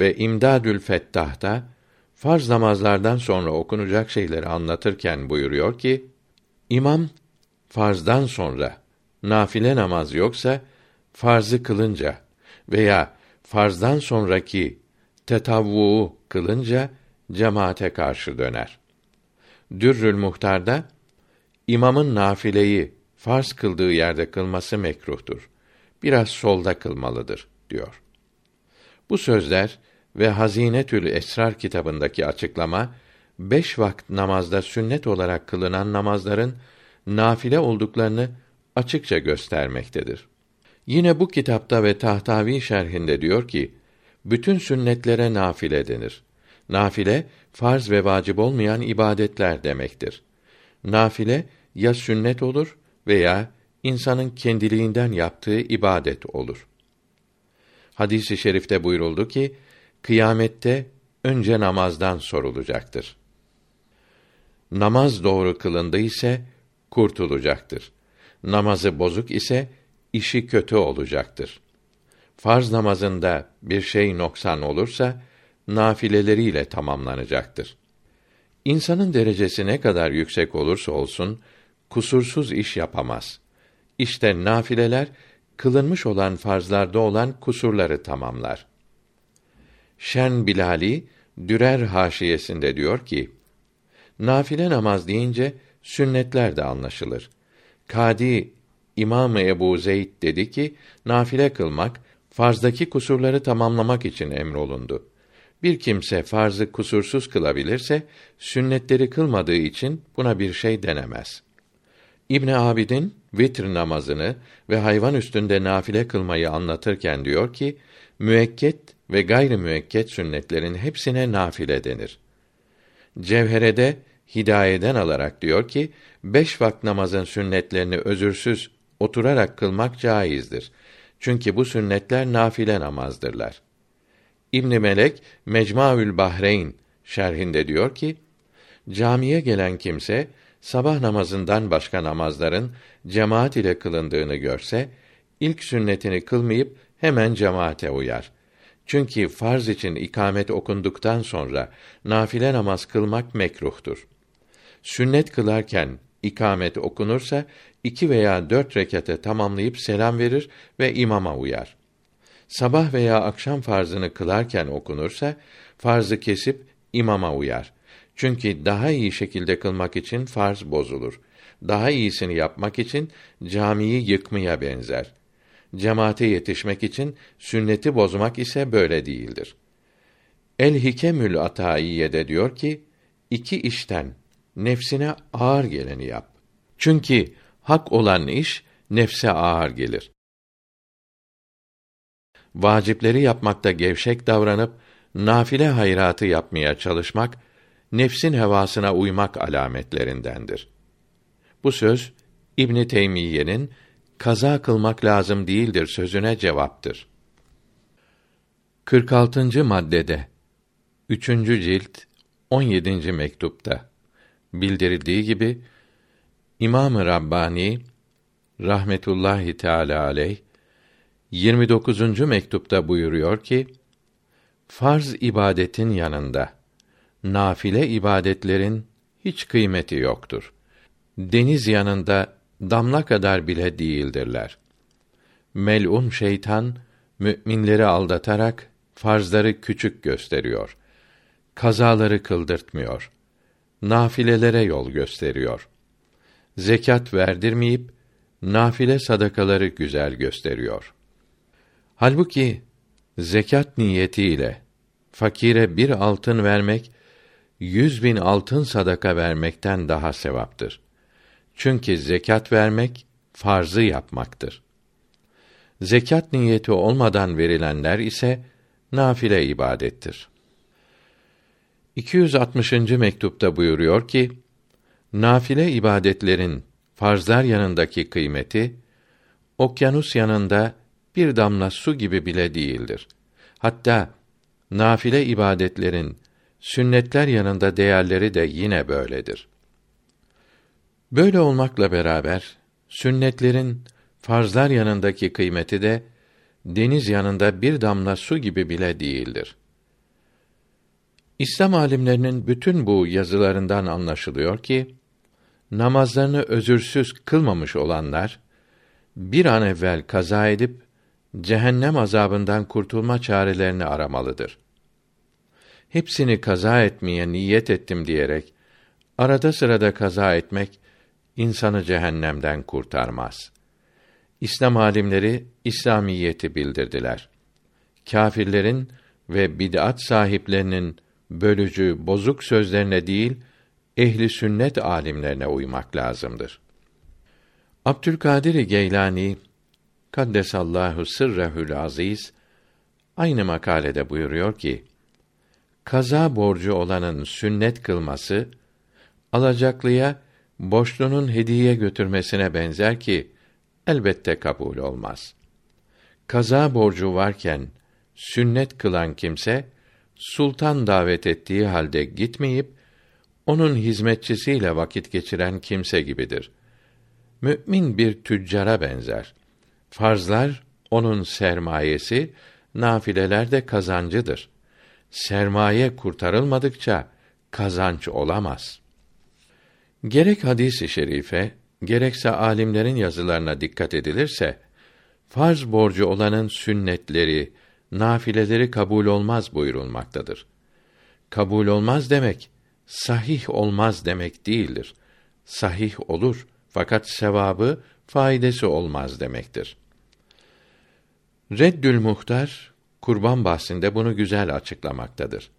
ve İmdadül Fettah'ta farz namazlardan sonra okunacak şeyleri anlatırken buyuruyor ki: İmam farzdan sonra nafile namaz yoksa farzı kılınca veya farzdan sonraki tetavvuu kılınca cemaate karşı döner. Dürrül Muhtar'da imamın nafileyi farz kıldığı yerde kılması mekruhtur. Biraz solda kılmalıdır diyor. Bu sözler ve Hazinetül Esrar kitabındaki açıklama beş vakit namazda sünnet olarak kılınan namazların nafile olduklarını açıkça göstermektedir. Yine bu kitapta ve Tahtavi şerhinde diyor ki, bütün sünnetlere nafile denir. Nafile farz ve vacip olmayan ibadetler demektir. Nafile ya sünnet olur veya insanın kendiliğinden yaptığı ibadet olur. Hadisi i şerifte buyuruldu ki kıyamette önce namazdan sorulacaktır. Namaz doğru kılındı ise kurtulacaktır. Namazı bozuk ise işi kötü olacaktır. Farz namazında bir şey noksan olursa nafileleriyle tamamlanacaktır. İnsanın derecesi ne kadar yüksek olursa olsun kusursuz iş yapamaz. İşte nafileler kılınmış olan farzlarda olan kusurları tamamlar. Şen Bilali Dürer haşiyesinde diyor ki: Nafile namaz deyince sünnetler de anlaşılır. Kadi İmam Ebu Zeyd dedi ki, nafile kılmak farzdaki kusurları tamamlamak için emrolundu. Bir kimse farzı kusursuz kılabilirse sünnetleri kılmadığı için buna bir şey denemez. İbn Abidin vitr namazını ve hayvan üstünde nafile kılmayı anlatırken diyor ki, müekket ve gayri müekket sünnetlerin hepsine nafile denir. Cevherede hidayeden alarak diyor ki, beş vakt namazın sünnetlerini özürsüz oturarak kılmak caizdir. Çünkü bu sünnetler nafile namazdırlar. İbn Melek Mecmuaül Bahreyn şerhinde diyor ki: Camiye gelen kimse sabah namazından başka namazların cemaat ile kılındığını görse ilk sünnetini kılmayıp hemen cemaate uyar. Çünkü farz için ikamet okunduktan sonra nafile namaz kılmak mekruhtur. Sünnet kılarken ikamet okunursa iki veya dört rekete tamamlayıp selam verir ve imama uyar. Sabah veya akşam farzını kılarken okunursa farzı kesip imama uyar. Çünkü daha iyi şekilde kılmak için farz bozulur. Daha iyisini yapmak için camiyi yıkmaya benzer. Cemaate yetişmek için sünneti bozmak ise böyle değildir. El Hikemül Ataiye de diyor ki, iki işten nefsine ağır geleni yap. Çünkü hak olan iş nefse ağır gelir. Vacipleri yapmakta gevşek davranıp nafile hayratı yapmaya çalışmak nefsin hevasına uymak alametlerindendir. Bu söz İbn Teymiyye'nin kaza kılmak lazım değildir sözüne cevaptır. 46. maddede 3. cilt 17. mektupta bildirildiği gibi İmam-ı Rabbani rahmetullahi teala aleyh 29. mektupta buyuruyor ki farz ibadetin yanında nafile ibadetlerin hiç kıymeti yoktur. Deniz yanında damla kadar bile değildirler. Melun şeytan müminleri aldatarak farzları küçük gösteriyor. Kazaları kıldırtmıyor. Nafilelere yol gösteriyor. Zekat verdirmeyip nafile sadakaları güzel gösteriyor. Halbuki zekat niyetiyle fakire bir altın vermek yüz bin altın sadaka vermekten daha sevaptır. Çünkü zekat vermek farzı yapmaktır. Zekat niyeti olmadan verilenler ise nafile ibadettir. 260. mektupta buyuruyor ki: Nafile ibadetlerin farzlar yanındaki kıymeti okyanus yanında bir damla su gibi bile değildir. Hatta nafile ibadetlerin sünnetler yanında değerleri de yine böyledir. Böyle olmakla beraber sünnetlerin farzlar yanındaki kıymeti de deniz yanında bir damla su gibi bile değildir. İslam alimlerinin bütün bu yazılarından anlaşılıyor ki namazlarını özürsüz kılmamış olanlar bir an evvel kaza edip cehennem azabından kurtulma çarelerini aramalıdır. Hepsini kaza etmeye niyet ettim diyerek arada sırada kaza etmek insanı cehennemden kurtarmaz. İslam alimleri İslamiyeti bildirdiler. Kâfirlerin ve bid'at sahiplerinin bölücü, bozuk sözlerine değil, ehli sünnet alimlerine uymak lazımdır. Abdülkadir Geylani Kaddesallahu sırrehül aziz aynı makalede buyuruyor ki kaza borcu olanın sünnet kılması alacaklıya borçlunun hediye götürmesine benzer ki elbette kabul olmaz. Kaza borcu varken sünnet kılan kimse sultan davet ettiği halde gitmeyip onun hizmetçisiyle vakit geçiren kimse gibidir. Mümin bir tüccara benzer. Farzlar onun sermayesi, nafileler de kazancıdır. Sermaye kurtarılmadıkça kazanç olamaz. Gerek hadis-i şerife, gerekse alimlerin yazılarına dikkat edilirse, farz borcu olanın sünnetleri, nafileleri kabul olmaz buyurulmaktadır. Kabul olmaz demek, sahih olmaz demek değildir. Sahih olur fakat sevabı, faydası olmaz demektir. Reddül Muhtar kurban bahsinde bunu güzel açıklamaktadır.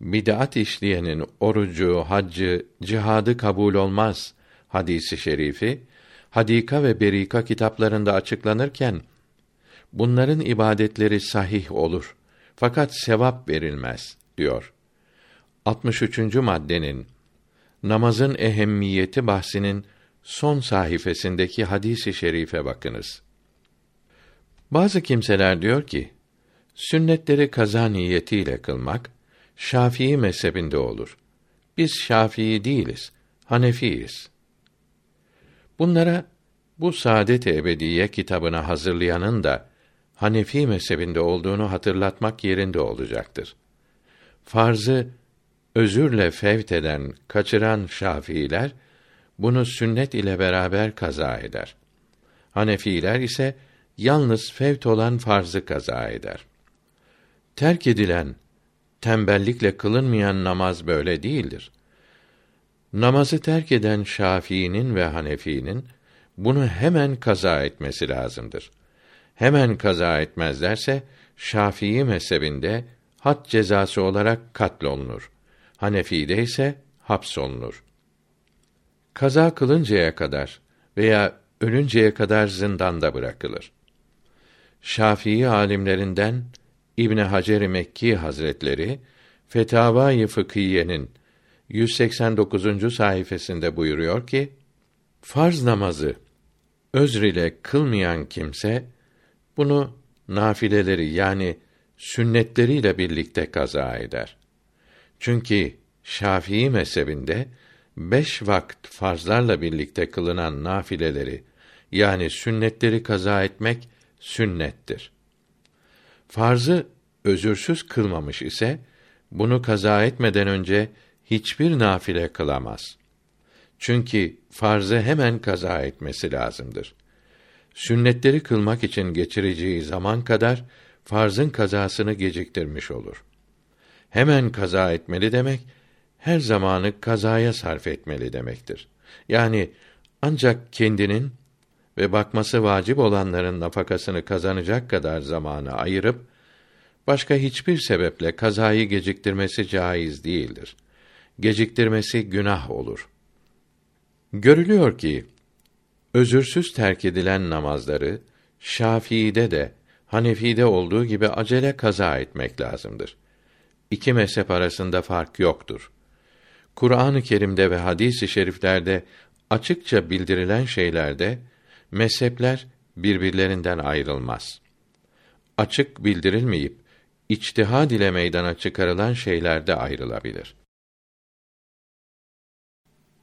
Bid'at işleyenin orucu, haccı, cihadı kabul olmaz hadisi şerifi Hadika ve Berika kitaplarında açıklanırken bunların ibadetleri sahih olur fakat sevap verilmez diyor. 63. maddenin namazın ehemmiyeti bahsinin son sayfasındaki hadisi şerife bakınız. Bazı kimseler diyor ki, sünnetleri kaza niyetiyle kılmak Şafii mezhebinde olur. Biz Şafii değiliz, Hanefiyiz. Bunlara bu Saadet-i Ebediye kitabını hazırlayanın da Hanefi mezhebinde olduğunu hatırlatmak yerinde olacaktır. Farzı özürle fevt eden, kaçıran Şafiiler bunu sünnet ile beraber kaza eder. Hanefiler ise yalnız fevt olan farzı kaza eder. Terk edilen, tembellikle kılınmayan namaz böyle değildir. Namazı terk eden Şafii'nin ve Hanefi'nin bunu hemen kaza etmesi lazımdır. Hemen kaza etmezlerse Şafii mezhebinde had cezası olarak katlolunur. Hanefi'de ise hapsolunur. Kaza kılıncaya kadar veya ölünceye kadar zindanda bırakılır. Şafii alimlerinden İbn Hacer Mekki Hazretleri Fetavai Fıkhiye'nin 189. sayfasında buyuruyor ki: Farz namazı özr ile kılmayan kimse bunu nafileleri yani sünnetleriyle birlikte kaza eder. Çünkü Şafii mezhebinde beş vakit farzlarla birlikte kılınan nafileleri yani sünnetleri kaza etmek sünnettir. Farzı özürsüz kılmamış ise bunu kaza etmeden önce hiçbir nafile kılamaz. Çünkü farzı hemen kaza etmesi lazımdır. Sünnetleri kılmak için geçireceği zaman kadar farzın kazasını geciktirmiş olur. Hemen kaza etmeli demek her zamanı kazaya sarf etmeli demektir. Yani ancak kendinin ve bakması vacip olanların nafakasını kazanacak kadar zamanı ayırıp başka hiçbir sebeple kazayı geciktirmesi caiz değildir. Geciktirmesi günah olur. Görülüyor ki özürsüz terk edilen namazları Şafii'de de Hanefi'de olduğu gibi acele kaza etmek lazımdır. İki mezhep arasında fark yoktur. Kur'an-ı Kerim'de ve hadis-i şeriflerde açıkça bildirilen şeylerde mezhepler birbirlerinden ayrılmaz. Açık bildirilmeyip içtihad ile meydana çıkarılan şeylerde ayrılabilir.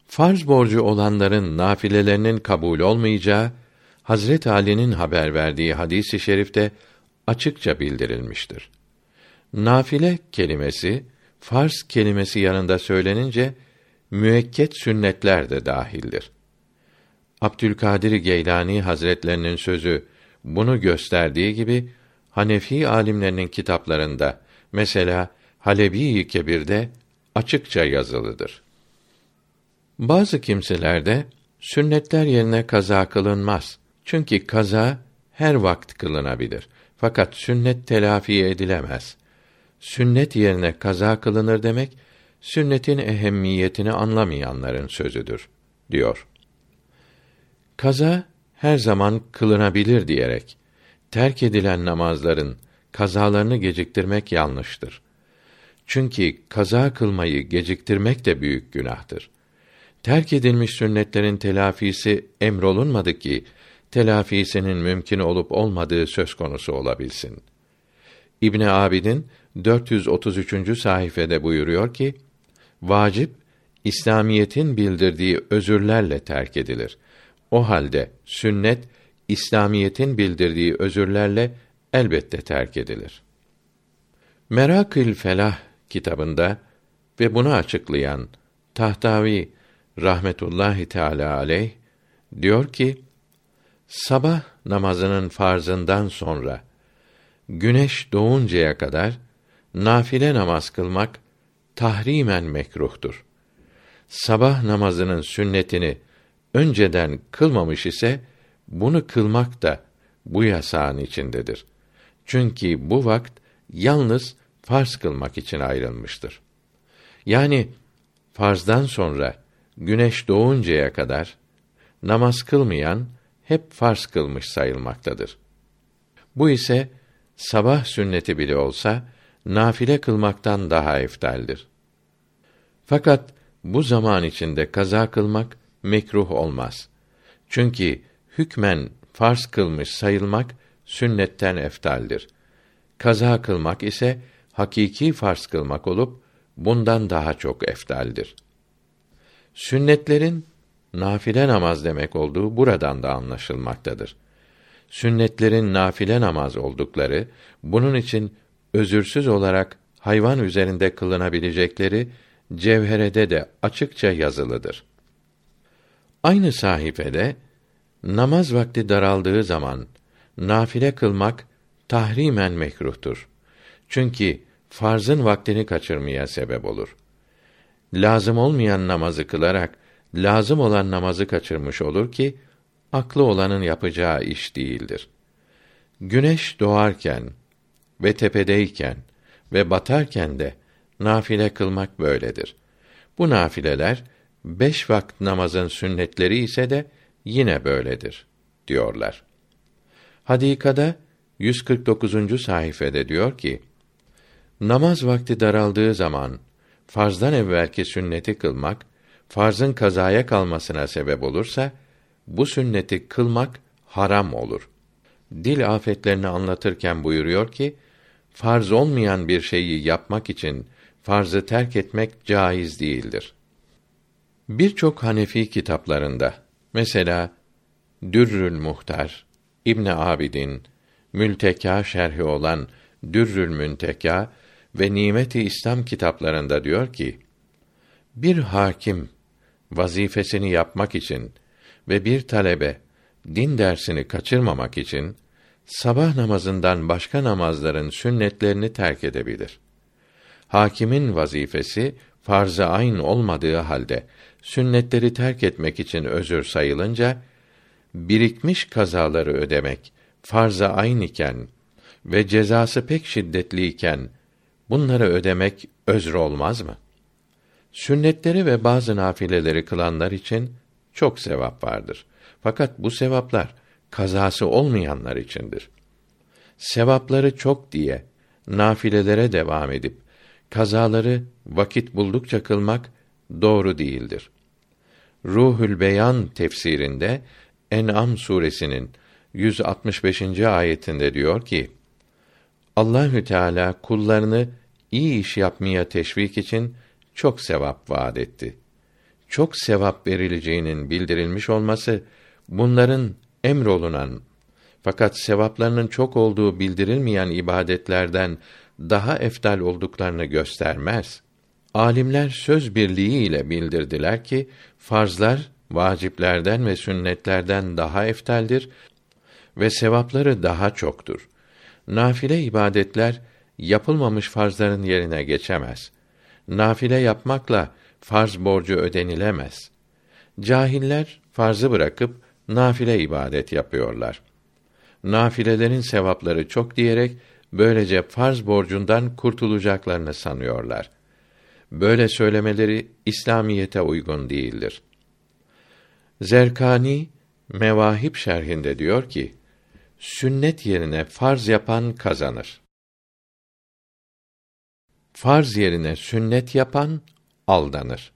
Farz borcu olanların nafilelerinin kabul olmayacağı Hazret Ali'nin haber verdiği hadisi i şerifte açıkça bildirilmiştir. Nafile kelimesi farz kelimesi yanında söylenince müekket sünnetler de dahildir. Abdülkadir Geylani Hazretlerinin sözü bunu gösterdiği gibi Hanefi alimlerinin kitaplarında mesela Halebi-i Kebir'de açıkça yazılıdır. Bazı kimselerde sünnetler yerine kaza kılınmaz. Çünkü kaza her vakt kılınabilir. Fakat sünnet telafi edilemez. Sünnet yerine kaza kılınır demek sünnetin ehemmiyetini anlamayanların sözüdür diyor. Kaza her zaman kılınabilir diyerek terk edilen namazların kazalarını geciktirmek yanlıştır. Çünkü kaza kılmayı geciktirmek de büyük günahtır. Terk edilmiş sünnetlerin telafisi emrolunmadı ki telafisinin mümkün olup olmadığı söz konusu olabilsin. İbn Abidin 433. sayfede buyuruyor ki: Vacip İslamiyetin bildirdiği özürlerle terk edilir. O halde sünnet İslamiyetin bildirdiği özürlerle elbette terk edilir. Merakül Felah kitabında ve bunu açıklayan Tahtavi rahmetullahi teala aleyh diyor ki sabah namazının farzından sonra güneş doğuncaya kadar nafile namaz kılmak tahrimen mekruhtur. Sabah namazının sünnetini önceden kılmamış ise bunu kılmak da bu yasağın içindedir. Çünkü bu vakt yalnız farz kılmak için ayrılmıştır. Yani farzdan sonra güneş doğuncaya kadar namaz kılmayan hep farz kılmış sayılmaktadır. Bu ise sabah sünneti bile olsa nafile kılmaktan daha eftaldir. Fakat bu zaman içinde kaza kılmak mekruh olmaz. Çünkü hükmen farz kılmış sayılmak sünnetten eftaldir. Kaza kılmak ise hakiki farz kılmak olup bundan daha çok eftaldir. Sünnetlerin nafile namaz demek olduğu buradan da anlaşılmaktadır. Sünnetlerin nafile namaz oldukları, bunun için özürsüz olarak hayvan üzerinde kılınabilecekleri cevherede de açıkça yazılıdır. Aynı sahifede namaz vakti daraldığı zaman nafile kılmak tahrimen mekruhtur. Çünkü farzın vaktini kaçırmaya sebep olur. Lazım olmayan namazı kılarak lazım olan namazı kaçırmış olur ki aklı olanın yapacağı iş değildir. Güneş doğarken ve tepedeyken ve batarken de nafile kılmak böyledir. Bu nafileler beş vakit namazın sünnetleri ise de yine böyledir diyorlar. Hadikada 149. sayfede diyor ki: Namaz vakti daraldığı zaman farzdan evvelki sünneti kılmak farzın kazaya kalmasına sebep olursa bu sünneti kılmak haram olur. Dil afetlerini anlatırken buyuruyor ki farz olmayan bir şeyi yapmak için farzı terk etmek caiz değildir. Birçok Hanefi kitaplarında mesela Dürrül Muhtar, İbn Abidin, Mülteka şerhi olan Dürrül Münteka ve Nimeti İslam kitaplarında diyor ki: Bir hakim vazifesini yapmak için ve bir talebe din dersini kaçırmamak için sabah namazından başka namazların sünnetlerini terk edebilir. Hakimin vazifesi farz-ı ayn olmadığı halde sünnetleri terk etmek için özür sayılınca birikmiş kazaları ödemek farz-ı ayn iken ve cezası pek şiddetliyken bunları ödemek özür olmaz mı? Sünnetleri ve bazı nafileleri kılanlar için çok sevap vardır. Fakat bu sevaplar kazası olmayanlar içindir. Sevapları çok diye nafilelere devam edip kazaları vakit buldukça kılmak doğru değildir. Ruhül Beyan tefsirinde En'am suresinin 165. ayetinde diyor ki: Allahü Teala kullarını iyi iş yapmaya teşvik için çok sevap vaad etti. Çok sevap verileceğinin bildirilmiş olması bunların emrolunan fakat sevaplarının çok olduğu bildirilmeyen ibadetlerden daha eftal olduklarını göstermez. Alimler söz birliği ile bildirdiler ki farzlar vaciplerden ve sünnetlerden daha eftaldir ve sevapları daha çoktur. Nafile ibadetler yapılmamış farzların yerine geçemez. Nafile yapmakla farz borcu ödenilemez. Cahiller farzı bırakıp nafile ibadet yapıyorlar. Nafilelerin sevapları çok diyerek böylece farz borcundan kurtulacaklarını sanıyorlar. Böyle söylemeleri İslamiyete uygun değildir. Zerkani Mevahip şerhinde diyor ki: Sünnet yerine farz yapan kazanır. Farz yerine sünnet yapan aldanır.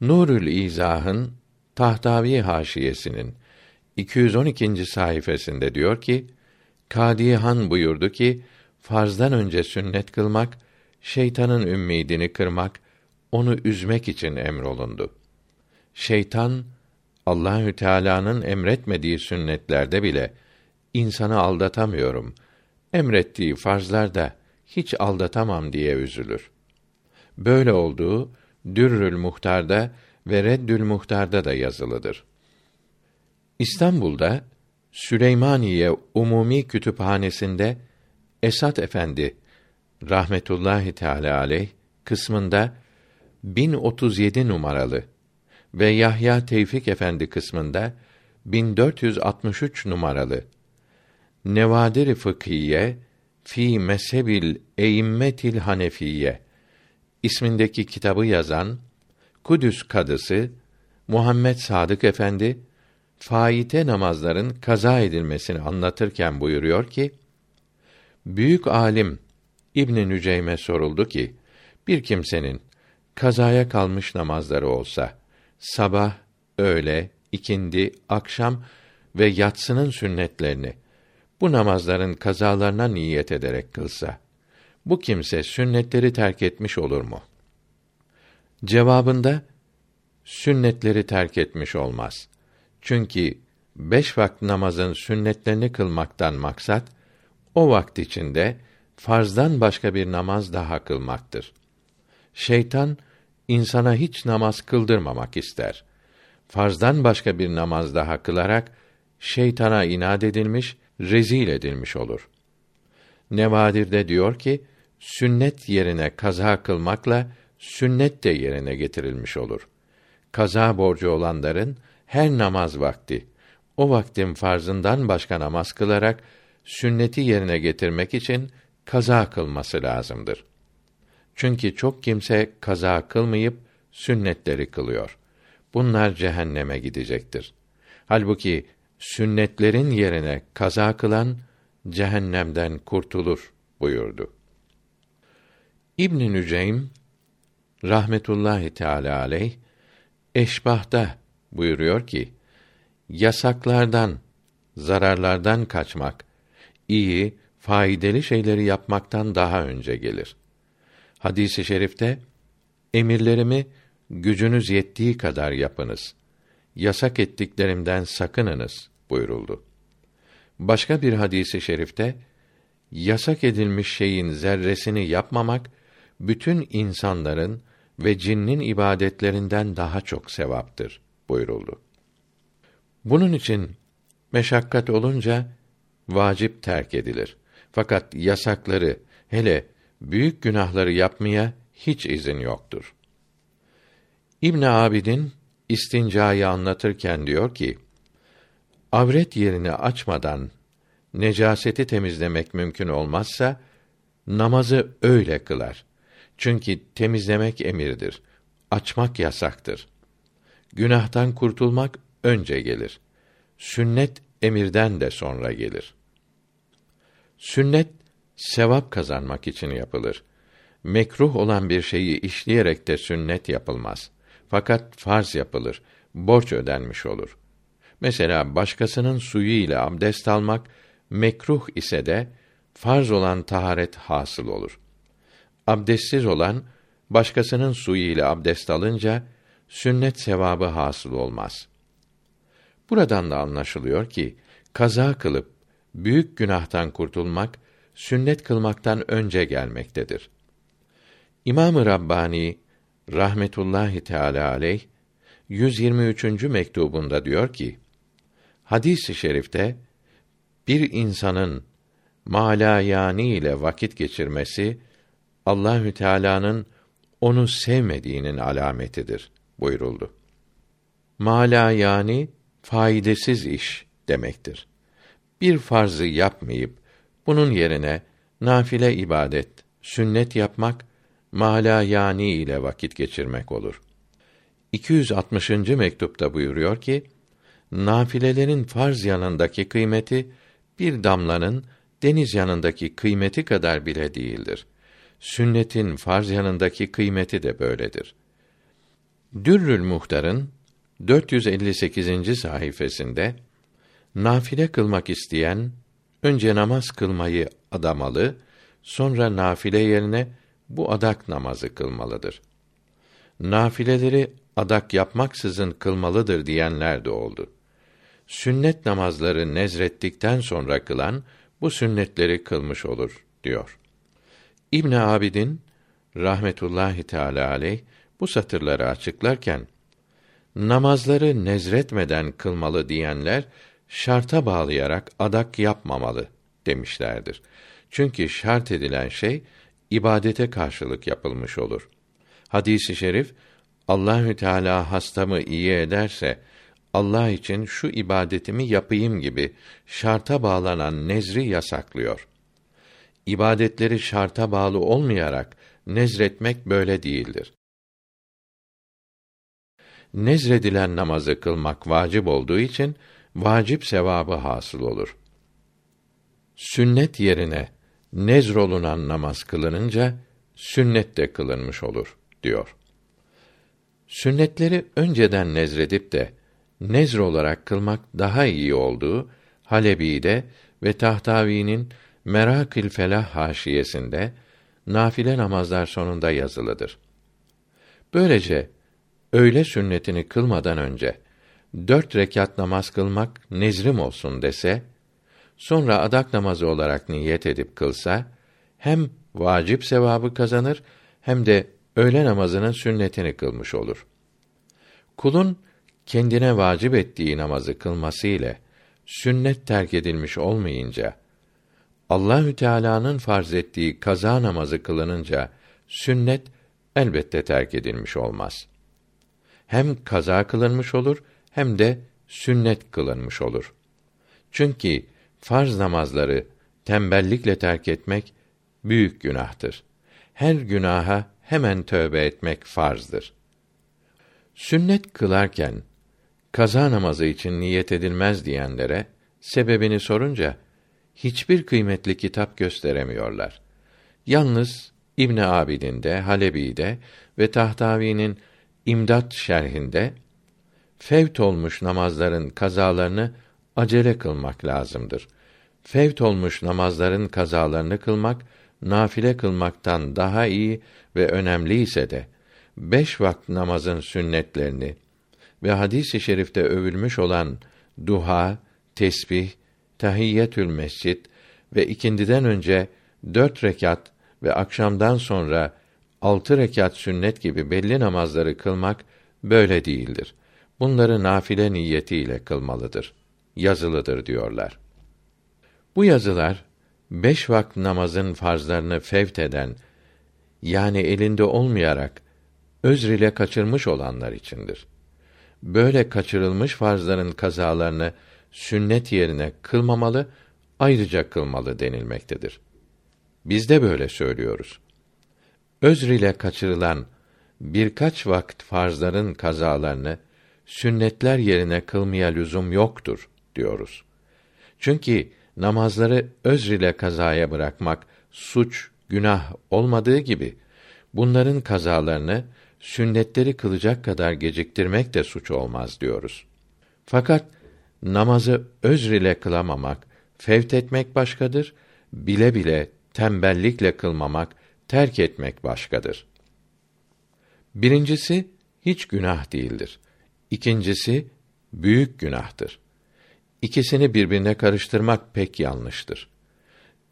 Nurül İzah'ın Tahtavi haşiyesinin 212. sayfasında diyor ki: Kadihan buyurdu ki farzdan önce sünnet kılmak şeytanın ümmidini kırmak, onu üzmek için emrolundu. Şeytan Allahü Teala'nın emretmediği sünnetlerde bile insanı aldatamıyorum. Emrettiği farzlarda hiç aldatamam diye üzülür. Böyle olduğu Dürrül Muhtar'da ve Reddül Muhtar'da da yazılıdır. İstanbul'da Süleymaniye Umumi Kütüphanesi'nde Esat Efendi rahmetullahi teala aleyh kısmında 1037 numaralı ve Yahya Tevfik Efendi kısmında 1463 numaralı. Nevadir Fıkhiye fi mezhebil eimmetil Hanefiye ismindeki kitabı yazan Kudüs kadısı Muhammed Sadık Efendi faite namazların kaza edilmesini anlatırken buyuruyor ki büyük alim İbn Nüceym'e soruldu ki bir kimsenin kazaya kalmış namazları olsa sabah, öğle, ikindi, akşam ve yatsının sünnetlerini bu namazların kazalarına niyet ederek kılsa bu kimse sünnetleri terk etmiş olur mu? Cevabında sünnetleri terk etmiş olmaz. Çünkü beş vakit namazın sünnetlerini kılmaktan maksat o vakit içinde farzdan başka bir namaz daha kılmaktır. Şeytan insana hiç namaz kıldırmamak ister. Farzdan başka bir namaz daha kılarak şeytana inat edilmiş, rezil edilmiş olur. Nevadir'de diyor ki, sünnet yerine kaza kılmakla sünnet de yerine getirilmiş olur. Kaza borcu olanların her namaz vakti o vaktin farzından başka namaz kılarak sünneti yerine getirmek için kaza kılması lazımdır. Çünkü çok kimse kaza kılmayıp sünnetleri kılıyor. Bunlar cehenneme gidecektir. Halbuki sünnetlerin yerine kaza kılan cehennemden kurtulur buyurdu. İbn Nüceym rahmetullahi teala aleyh eşbahta buyuruyor ki yasaklardan zararlardan kaçmak iyi faydalı şeyleri yapmaktan daha önce gelir. Hadisi i şerifte emirlerimi gücünüz yettiği kadar yapınız. Yasak ettiklerimden sakınınız buyuruldu. Başka bir hadisi şerifte yasak edilmiş şeyin zerresini yapmamak bütün insanların ve cinnin ibadetlerinden daha çok sevaptır buyuruldu. Bunun için meşakkat olunca vacip terk edilir. Fakat yasakları hele büyük günahları yapmaya hiç izin yoktur. İbn Abidin istincayı anlatırken diyor ki: Avret yerini açmadan necaseti temizlemek mümkün olmazsa namazı öyle kılar. Çünkü temizlemek emirdir. Açmak yasaktır. Günahtan kurtulmak önce gelir. Sünnet emirden de sonra gelir. Sünnet sevap kazanmak için yapılır. Mekruh olan bir şeyi işleyerek de sünnet yapılmaz. Fakat farz yapılır. Borç ödenmiş olur. Mesela başkasının suyu ile abdest almak mekruh ise de farz olan taharet hasıl olur. Abdestsiz olan başkasının suyu ile abdest alınca sünnet sevabı hasıl olmaz. Buradan da anlaşılıyor ki kaza kılıp büyük günahtan kurtulmak sünnet kılmaktan önce gelmektedir. İmam-ı Rabbani rahmetullahi teala aleyh 123. mektubunda diyor ki: Hadis-i şerifte bir insanın malayani ile vakit geçirmesi Allahü Teala'nın onu sevmediğinin alametidir buyuruldu. Malayani faydasız iş demektir. Bir farzı yapmayıp bunun yerine nafile ibadet, sünnet yapmak malayani ile vakit geçirmek olur. 260. mektupta buyuruyor ki: Nafilelerin farz yanındaki kıymeti bir damlanın deniz yanındaki kıymeti kadar bile değildir. Sünnetin farz yanındaki kıymeti de böyledir. Dürrül Muhtar'ın 458. sayfasında nafile kılmak isteyen önce namaz kılmayı adamalı, sonra nafile yerine bu adak namazı kılmalıdır. Nafileleri adak yapmaksızın kılmalıdır diyenler de oldu sünnet namazları nezrettikten sonra kılan bu sünnetleri kılmış olur diyor. İbn Abidin rahmetullahi teala aleyh bu satırları açıklarken namazları nezretmeden kılmalı diyenler şarta bağlayarak adak yapmamalı demişlerdir. Çünkü şart edilen şey ibadete karşılık yapılmış olur. Hadisi i şerif Allahü Teala hastamı iyi ederse Allah için şu ibadetimi yapayım gibi şarta bağlanan nezri yasaklıyor. İbadetleri şarta bağlı olmayarak nezretmek böyle değildir. Nezredilen namazı kılmak vacip olduğu için vacip sevabı hasıl olur. Sünnet yerine nezrolunan namaz kılınınca sünnet de kılınmış olur diyor. Sünnetleri önceden nezredip de nezr olarak kılmak daha iyi olduğu Halebi'de ve Tahtavi'nin Merakil Felah haşiyesinde nafile namazlar sonunda yazılıdır. Böylece öğle sünnetini kılmadan önce dört rekat namaz kılmak nezrim olsun dese, sonra adak namazı olarak niyet edip kılsa, hem vacip sevabı kazanır, hem de öğle namazının sünnetini kılmış olur. Kulun kendine vacip ettiği namazı kılması ile sünnet terk edilmiş olmayınca Allahü Teala'nın farz ettiği kaza namazı kılınınca sünnet elbette terk edilmiş olmaz. Hem kaza kılınmış olur hem de sünnet kılınmış olur. Çünkü farz namazları tembellikle terk etmek büyük günahtır. Her günaha hemen tövbe etmek farzdır. Sünnet kılarken kaza namazı için niyet edilmez diyenlere sebebini sorunca hiçbir kıymetli kitap gösteremiyorlar. Yalnız İbn Abidin'de, Halebi'de ve Tahtavi'nin İmdat şerhinde fevt olmuş namazların kazalarını acele kılmak lazımdır. Fevt olmuş namazların kazalarını kılmak nafile kılmaktan daha iyi ve önemli ise de beş vakit namazın sünnetlerini ve hadis-i şerifte övülmüş olan duha, tesbih, tahiyyetül mescid ve ikindiden önce dört rekat ve akşamdan sonra altı rekat sünnet gibi belli namazları kılmak böyle değildir. Bunları nafile niyetiyle kılmalıdır. Yazılıdır diyorlar. Bu yazılar beş vakit namazın farzlarını fevt eden yani elinde olmayarak özr ile kaçırmış olanlar içindir. Böyle kaçırılmış farzların kazalarını sünnet yerine kılmamalı, ayrıca kılmalı denilmektedir. Biz de böyle söylüyoruz. Özr ile kaçırılan birkaç vakit farzların kazalarını sünnetler yerine kılmaya lüzum yoktur diyoruz. Çünkü namazları özr ile kazaya bırakmak suç, günah olmadığı gibi bunların kazalarını sünnetleri kılacak kadar geciktirmek de suç olmaz diyoruz. Fakat namazı özr ile kılamamak, fevt etmek başkadır, bile bile tembellikle kılmamak, terk etmek başkadır. Birincisi hiç günah değildir. İkincisi büyük günahtır. İkisini birbirine karıştırmak pek yanlıştır.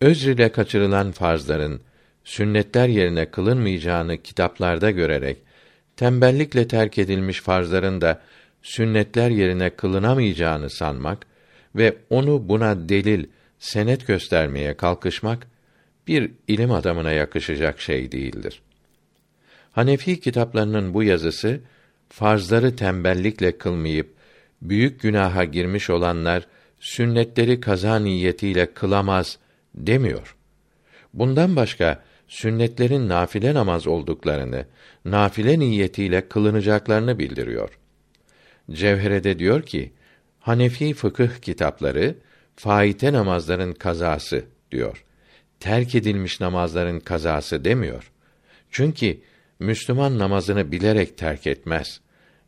Özr ile kaçırılan farzların sünnetler yerine kılınmayacağını kitaplarda görerek tembellikle terk edilmiş farzların da sünnetler yerine kılınamayacağını sanmak ve onu buna delil, senet göstermeye kalkışmak bir ilim adamına yakışacak şey değildir. Hanefi kitaplarının bu yazısı farzları tembellikle kılmayıp büyük günaha girmiş olanlar sünnetleri kaza niyetiyle kılamaz demiyor. Bundan başka sünnetlerin nafile namaz olduklarını, nafile niyetiyle kılınacaklarını bildiriyor. Cevherede diyor ki, Hanefi fıkıh kitapları faite namazların kazası diyor. Terk edilmiş namazların kazası demiyor. Çünkü Müslüman namazını bilerek terk etmez.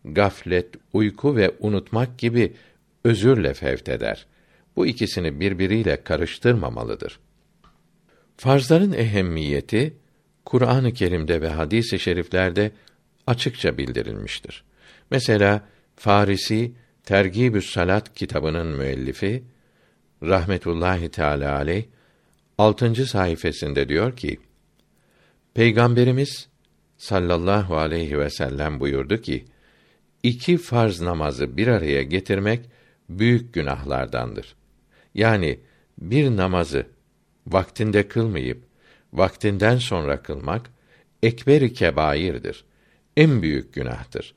Gaflet, uyku ve unutmak gibi özürle fevt eder. Bu ikisini birbiriyle karıştırmamalıdır. Farzların ehemmiyeti Kur'an-ı Kerim'de ve hadis-i şeriflerde açıkça bildirilmiştir. Mesela Farisi Tergibü's Salat kitabının müellifi rahmetullahi teala aleyh 6. sayfasında diyor ki: Peygamberimiz sallallahu aleyhi ve sellem buyurdu ki: iki farz namazı bir araya getirmek büyük günahlardandır. Yani bir namazı vaktinde kılmayıp vaktinden sonra kılmak ekber-i kebairdir. En büyük günahtır.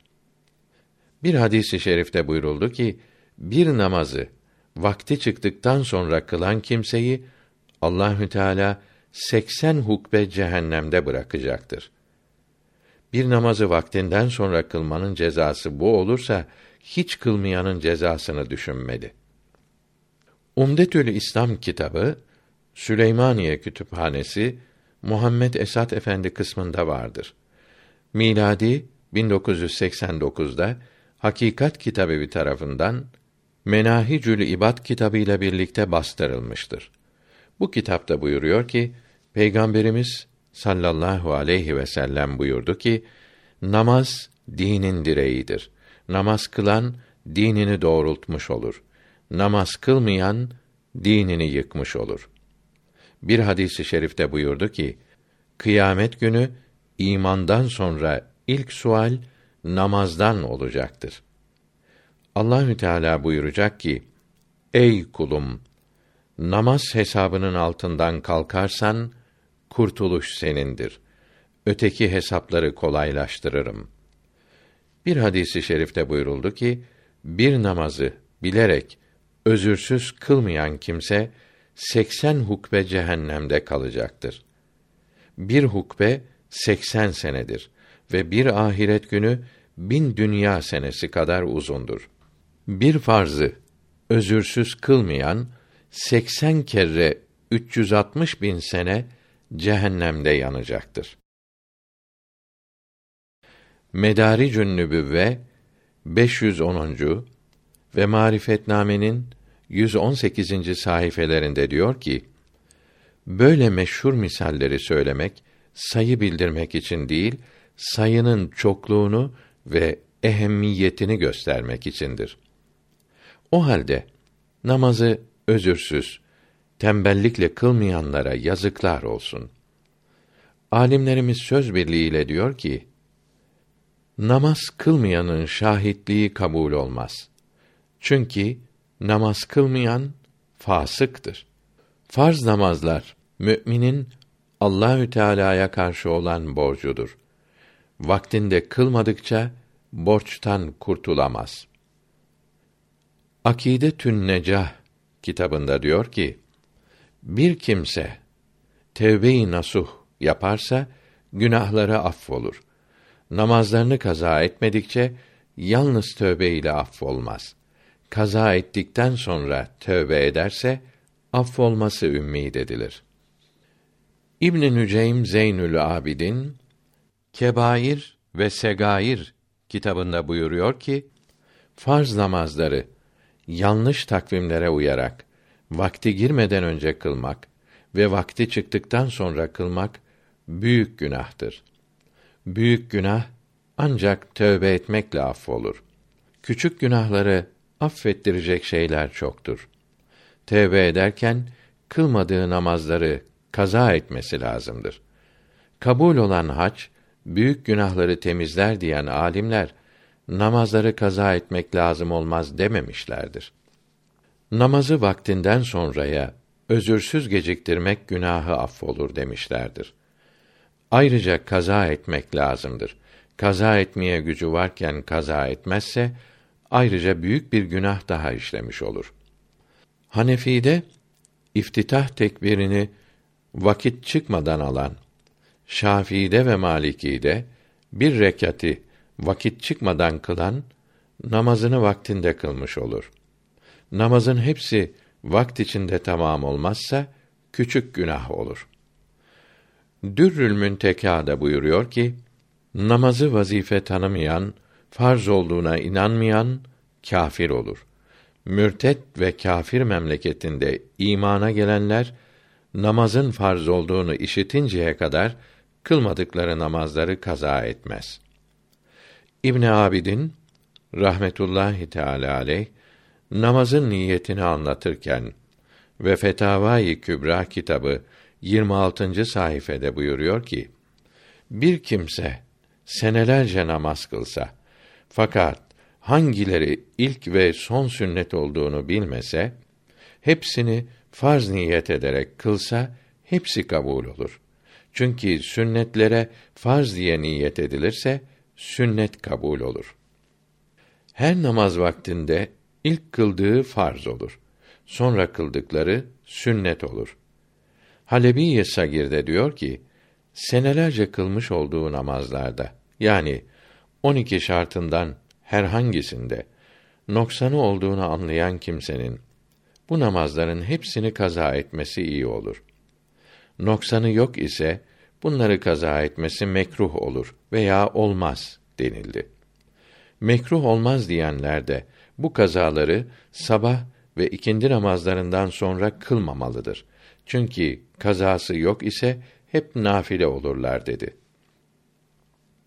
Bir hadisi i şerifte buyuruldu ki bir namazı vakti çıktıktan sonra kılan kimseyi Allahü Teala 80 hukbe cehennemde bırakacaktır. Bir namazı vaktinden sonra kılmanın cezası bu olursa hiç kılmayanın cezasını düşünmeli. Umdetül İslam kitabı Süleymaniye Kütüphanesi Muhammed Esat Efendi kısmında vardır. Miladi 1989'da Hakikat Kitabevi tarafından Menahicül İbad kitabı ile birlikte bastırılmıştır. Bu kitapta buyuruyor ki Peygamberimiz sallallahu aleyhi ve sellem buyurdu ki namaz dinin direğidir. Namaz kılan dinini doğrultmuş olur. Namaz kılmayan dinini yıkmış olur. Bir hadisi şerifte buyurdu ki kıyamet günü imandan sonra ilk sual namazdan olacaktır. Allahü Teala buyuracak ki: Ey kulum, namaz hesabının altından kalkarsan kurtuluş senindir. Öteki hesapları kolaylaştırırım. Bir hadisi şerifte buyuruldu ki, bir namazı bilerek özürsüz kılmayan kimse 80 hukbe cehennemde kalacaktır. Bir hukbe 80 senedir ve bir ahiret günü bin dünya senesi kadar uzundur. Bir farzı özürsüz kılmayan 80 kere 360 bin sene cehennemde yanacaktır. Medaricün Nübüvve 510. ve Marifetname'nin 118. sayfelerinde diyor ki: Böyle meşhur misalleri söylemek sayı bildirmek için değil, sayının çokluğunu ve ehemmiyetini göstermek içindir. O halde namazı özürsüz, tembellikle kılmayanlara yazıklar olsun. Alimlerimiz söz birliğiyle diyor ki, namaz kılmayanın şahitliği kabul olmaz. Çünkü namaz kılmayan fasıktır. Farz namazlar müminin Allahü Teala'ya karşı olan borcudur. Vaktinde kılmadıkça borçtan kurtulamaz. Akide Tün Necah kitabında diyor ki: Bir kimse tevbe-i nasuh yaparsa günahları affolur. Namazlarını kaza etmedikçe yalnız tövbe ile affolmaz. Kaza ettikten sonra tövbe ederse affolması ümmid edilir. İbn Nüceym Zeynül Abidin Kebair ve Segair kitabında buyuruyor ki farz namazları yanlış takvimlere uyarak vakti girmeden önce kılmak ve vakti çıktıktan sonra kılmak büyük günahtır. Büyük günah ancak tövbe etmekle affolur. Küçük günahları affettirecek şeyler çoktur. Tevbe ederken kılmadığı namazları kaza etmesi lazımdır. Kabul olan hac büyük günahları temizler diyen alimler namazları kaza etmek lazım olmaz dememişlerdir. Namazı vaktinden sonraya özürsüz geciktirmek günahı affolur demişlerdir. Ayrıca kaza etmek lazımdır. Kaza etmeye gücü varken kaza etmezse ayrıca büyük bir günah daha işlemiş olur. Hanefi'de iftitah tekbirini vakit çıkmadan alan, Şafii'de ve Maliki'de bir rekati vakit çıkmadan kılan namazını vaktinde kılmış olur. Namazın hepsi vakt içinde tamam olmazsa küçük günah olur. Dürrül Müntekâ'da buyuruyor ki, namazı vazife tanımayan, farz olduğuna inanmayan kâfir olur. Mürtet ve kâfir memleketinde imana gelenler namazın farz olduğunu işitinceye kadar kılmadıkları namazları kaza etmez. İbn Abidin rahmetullahi teala aleyh namazın niyetini anlatırken ve Fetavai Kübra kitabı 26. sayfede buyuruyor ki: Bir kimse senelerce namaz kılsa fakat hangileri ilk ve son sünnet olduğunu bilmese hepsini farz niyet ederek kılsa hepsi kabul olur. Çünkü sünnetlere farz diye niyet edilirse sünnet kabul olur. Her namaz vaktinde ilk kıldığı farz olur. Sonra kıldıkları sünnet olur. Halebi Sagir'de diyor ki, senelerce kılmış olduğu namazlarda, yani 12 şartından herhangisinde noksanı olduğunu anlayan kimsenin bu namazların hepsini kaza etmesi iyi olur. Noksanı yok ise bunları kaza etmesi mekruh olur veya olmaz denildi. Mekruh olmaz diyenler de bu kazaları sabah ve ikindi namazlarından sonra kılmamalıdır. Çünkü kazası yok ise hep nafile olurlar dedi.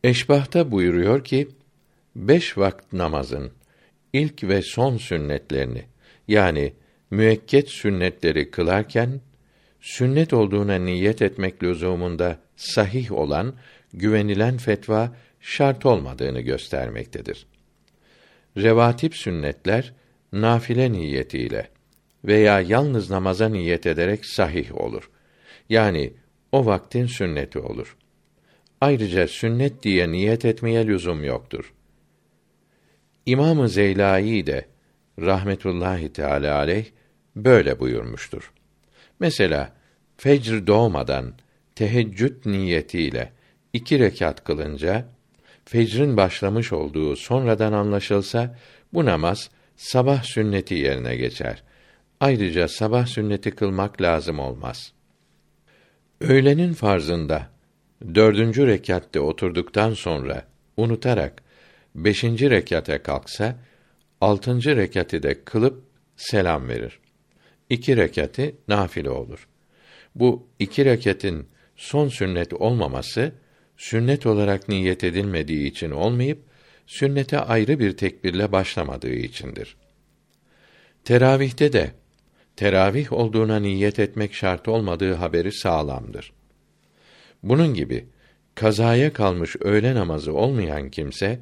Eşbahta buyuruyor ki, beş vakit namazın ilk ve son sünnetlerini, yani müekket sünnetleri kılarken, sünnet olduğuna niyet etmek lüzumunda sahih olan, güvenilen fetva, şart olmadığını göstermektedir. Revatip sünnetler, nafile niyetiyle veya yalnız namaza niyet ederek sahih olur. Yani o vaktin sünneti olur. Ayrıca sünnet diye niyet etmeye lüzum yoktur. İmamı Zeylai de rahmetullahi teala aleyh böyle buyurmuştur. Mesela fecr doğmadan teheccüd niyetiyle iki rekat kılınca fecrin başlamış olduğu sonradan anlaşılsa bu namaz sabah sünneti yerine geçer. Ayrıca sabah sünneti kılmak lazım olmaz. Öğlenin farzında dördüncü rekatte oturduktan sonra unutarak beşinci rekate kalksa, altıncı rekati de kılıp selam verir. İki rekati nafile olur. Bu iki reketin son sünnet olmaması, sünnet olarak niyet edilmediği için olmayıp sünnete ayrı bir tekbirle başlamadığı içindir. Teravihte de teravih olduğuna niyet etmek şart olmadığı haberi sağlamdır. Bunun gibi kazaya kalmış öğle namazı olmayan kimse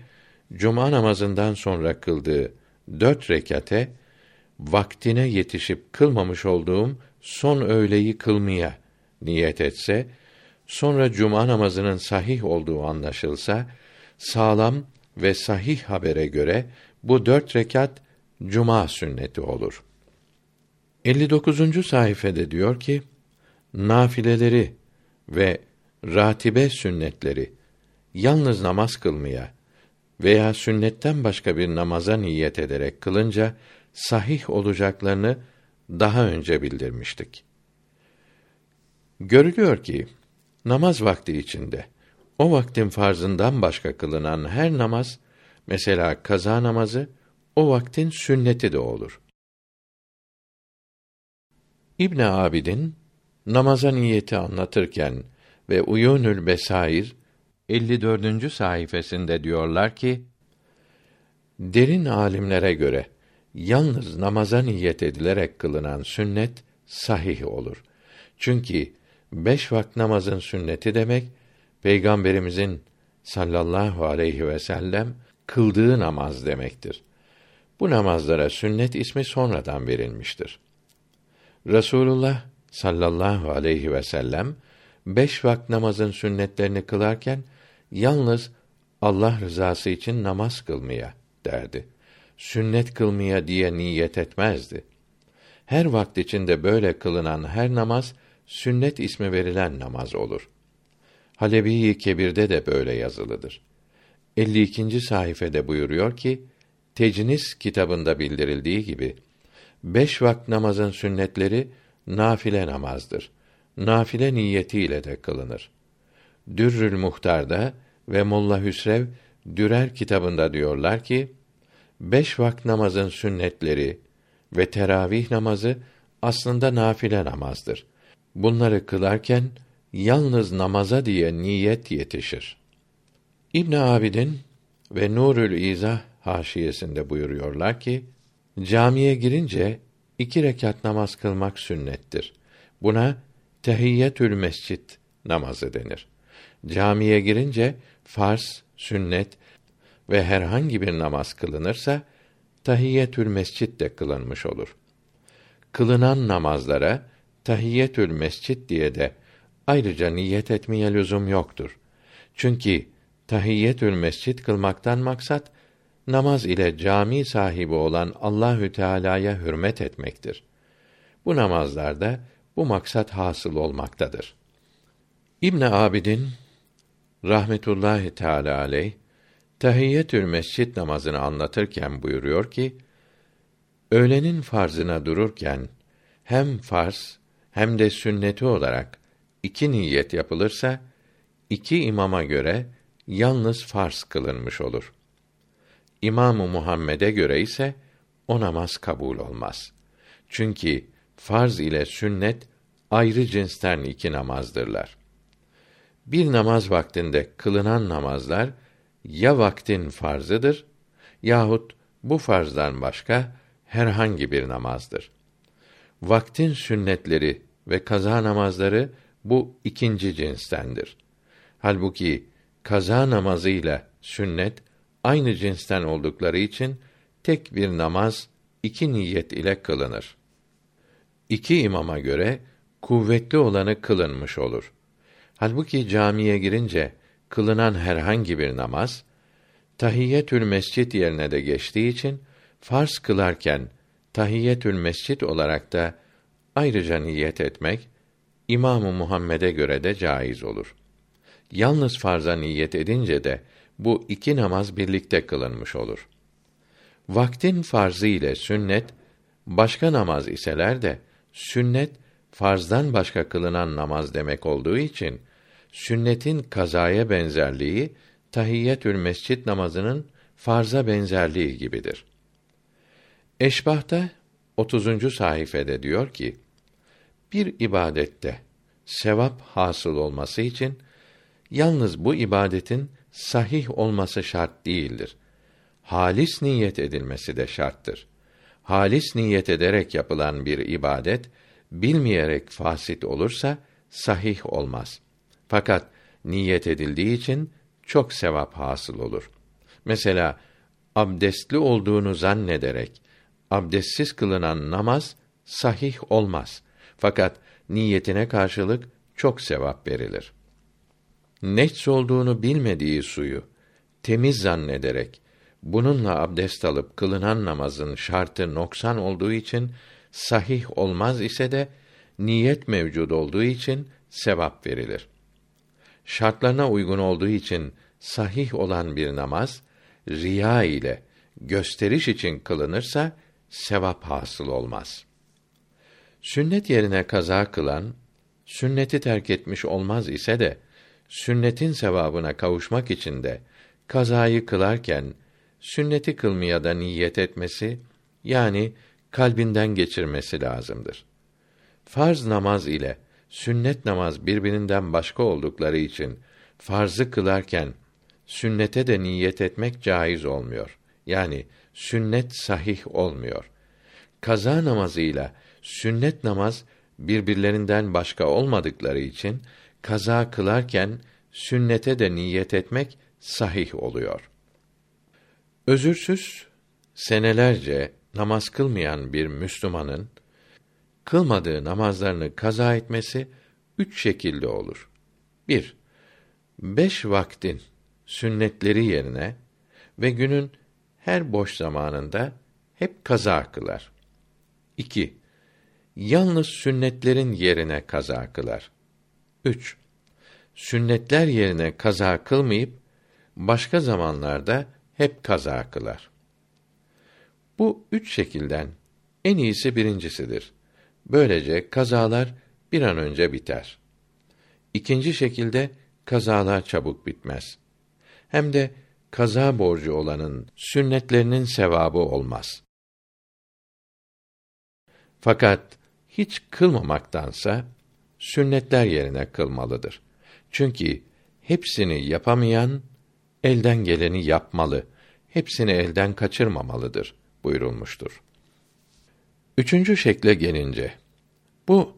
cuma namazından sonra kıldığı dört rekate vaktine yetişip kılmamış olduğum son öğleyi kılmaya niyet etse, sonra cuma namazının sahih olduğu anlaşılsa, sağlam ve sahih habere göre bu dört rekat cuma sünneti olur. 59. sayfede diyor ki, nafileleri ve ratibe sünnetleri yalnız namaz kılmaya veya sünnetten başka bir namaza niyet ederek kılınca sahih olacaklarını daha önce bildirmiştik. Görülüyor ki namaz vakti içinde o vaktin farzından başka kılınan her namaz mesela kaza namazı o vaktin sünneti de olur. İbn Abidin namaza niyeti anlatırken ve Uyunül Besair 54. sayfasında diyorlar ki derin alimlere göre yalnız namaza niyet edilerek kılınan sünnet sahih olur. Çünkü beş vakit namazın sünneti demek peygamberimizin sallallahu aleyhi ve sellem kıldığı namaz demektir. Bu namazlara sünnet ismi sonradan verilmiştir. Resulullah sallallahu aleyhi ve sellem beş vakit namazın sünnetlerini kılarken yalnız Allah rızası için namaz kılmaya derdi. Sünnet kılmaya diye niyet etmezdi. Her vakit içinde böyle kılınan her namaz sünnet ismi verilen namaz olur. Halebi Kebir'de de böyle yazılıdır. 52. sayfede buyuruyor ki, Tecnis kitabında bildirildiği gibi, beş vakit namazın sünnetleri nafile namazdır. Nafile niyetiyle de kılınır. Dürrül Muhtar'da ve Molla Hüsrev Dürer kitabında diyorlar ki, beş vakit namazın sünnetleri ve teravih namazı aslında nafile namazdır. Bunları kılarken yalnız namaza diye niyet yetişir. İbn Abidin ve Nurül İzah haşiyesinde buyuruyorlar ki camiye girince iki rekat namaz kılmak sünnettir. Buna tehiyyetül mescit namazı denir. Camiye girince farz, sünnet ve herhangi bir namaz kılınırsa tahiyyetül mescit de kılınmış olur. Kılınan namazlara tahiyyetül mescit diye de ayrıca niyet etmeye lüzum yoktur. Çünkü tahiyyetül mescit kılmaktan maksat namaz ile cami sahibi olan Allahü Teala'ya hürmet etmektir. Bu namazlarda bu maksat hasıl olmaktadır. İbn Abidin rahmetullahi teala aleyh tahiyyetül mescit namazını anlatırken buyuruyor ki öğlenin farzına dururken hem farz hem de sünneti olarak iki niyet yapılırsa iki imama göre yalnız farz kılınmış olur. İmamı Muhammed'e göre ise o namaz kabul olmaz. Çünkü farz ile sünnet ayrı cinsten iki namazdırlar. Bir namaz vaktinde kılınan namazlar ya vaktin farzıdır yahut bu farzdan başka herhangi bir namazdır. Vaktin sünnetleri ve kaza namazları bu ikinci cinstendir. Halbuki kaza namazıyla sünnet aynı cinsten oldukları için tek bir namaz iki niyet ile kılınır. İki imama göre kuvvetli olanı kılınmış olur. Halbuki camiye girince kılınan herhangi bir namaz tahiyyetül mescit yerine de geçtiği için farz kılarken tahiyyetül mescit olarak da ayrıca niyet etmek İmamı Muhammed'e göre de caiz olur. Yalnız farza niyet edince de bu iki namaz birlikte kılınmış olur. Vaktin farzı ile sünnet başka namaz iseler de sünnet farzdan başka kılınan namaz demek olduğu için sünnetin kazaya benzerliği tahiyyetül mescit namazının farza benzerliği gibidir. Eşbah'ta 30. sayfede diyor ki: Bir ibadette sevap hasıl olması için Yalnız bu ibadetin sahih olması şart değildir. Halis niyet edilmesi de şarttır. Halis niyet ederek yapılan bir ibadet bilmeyerek fasit olursa sahih olmaz. Fakat niyet edildiği için çok sevap hasıl olur. Mesela abdestli olduğunu zannederek abdestsiz kılınan namaz sahih olmaz. Fakat niyetine karşılık çok sevap verilir. Neç olduğunu bilmediği suyu temiz zannederek bununla abdest alıp kılınan namazın şartı noksan olduğu için sahih olmaz ise de niyet mevcud olduğu için sevap verilir. Şartlarına uygun olduğu için sahih olan bir namaz riya ile gösteriş için kılınırsa sevap hasıl olmaz. Sünnet yerine kaza kılan sünneti terk etmiş olmaz ise de sünnetin sevabına kavuşmak için de kazayı kılarken sünneti kılmaya da niyet etmesi yani kalbinden geçirmesi lazımdır. Farz namaz ile sünnet namaz birbirinden başka oldukları için farzı kılarken sünnete de niyet etmek caiz olmuyor. Yani sünnet sahih olmuyor. Kaza namazıyla sünnet namaz birbirlerinden başka olmadıkları için kaza kılarken sünnete de niyet etmek sahih oluyor. Özürsüz senelerce namaz kılmayan bir Müslümanın kılmadığı namazlarını kaza etmesi üç şekilde olur. Bir, beş vaktin sünnetleri yerine ve günün her boş zamanında hep kaza kılar. 2. Yalnız sünnetlerin yerine kaza kılar. 3. Sünnetler yerine kaza kılmayıp başka zamanlarda hep kaza kılar. Bu üç şekilden en iyisi birincisidir. Böylece kazalar bir an önce biter. İkinci şekilde kazalar çabuk bitmez. Hem de kaza borcu olanın sünnetlerinin sevabı olmaz. Fakat hiç kılmamaktansa sünnetler yerine kılmalıdır. Çünkü hepsini yapamayan elden geleni yapmalı, hepsini elden kaçırmamalıdır buyurulmuştur. Üçüncü şekle gelince, bu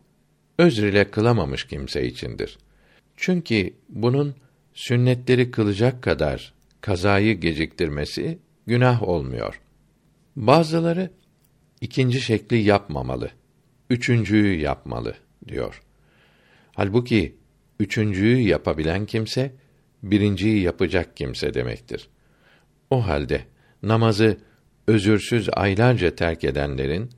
özr ile kılamamış kimse içindir. Çünkü bunun sünnetleri kılacak kadar kazayı geciktirmesi günah olmuyor. Bazıları ikinci şekli yapmamalı, üçüncüyü yapmalı diyor. Halbuki üçüncüyü yapabilen kimse birinciyi yapacak kimse demektir. O halde namazı özürsüz aylarca terk edenlerin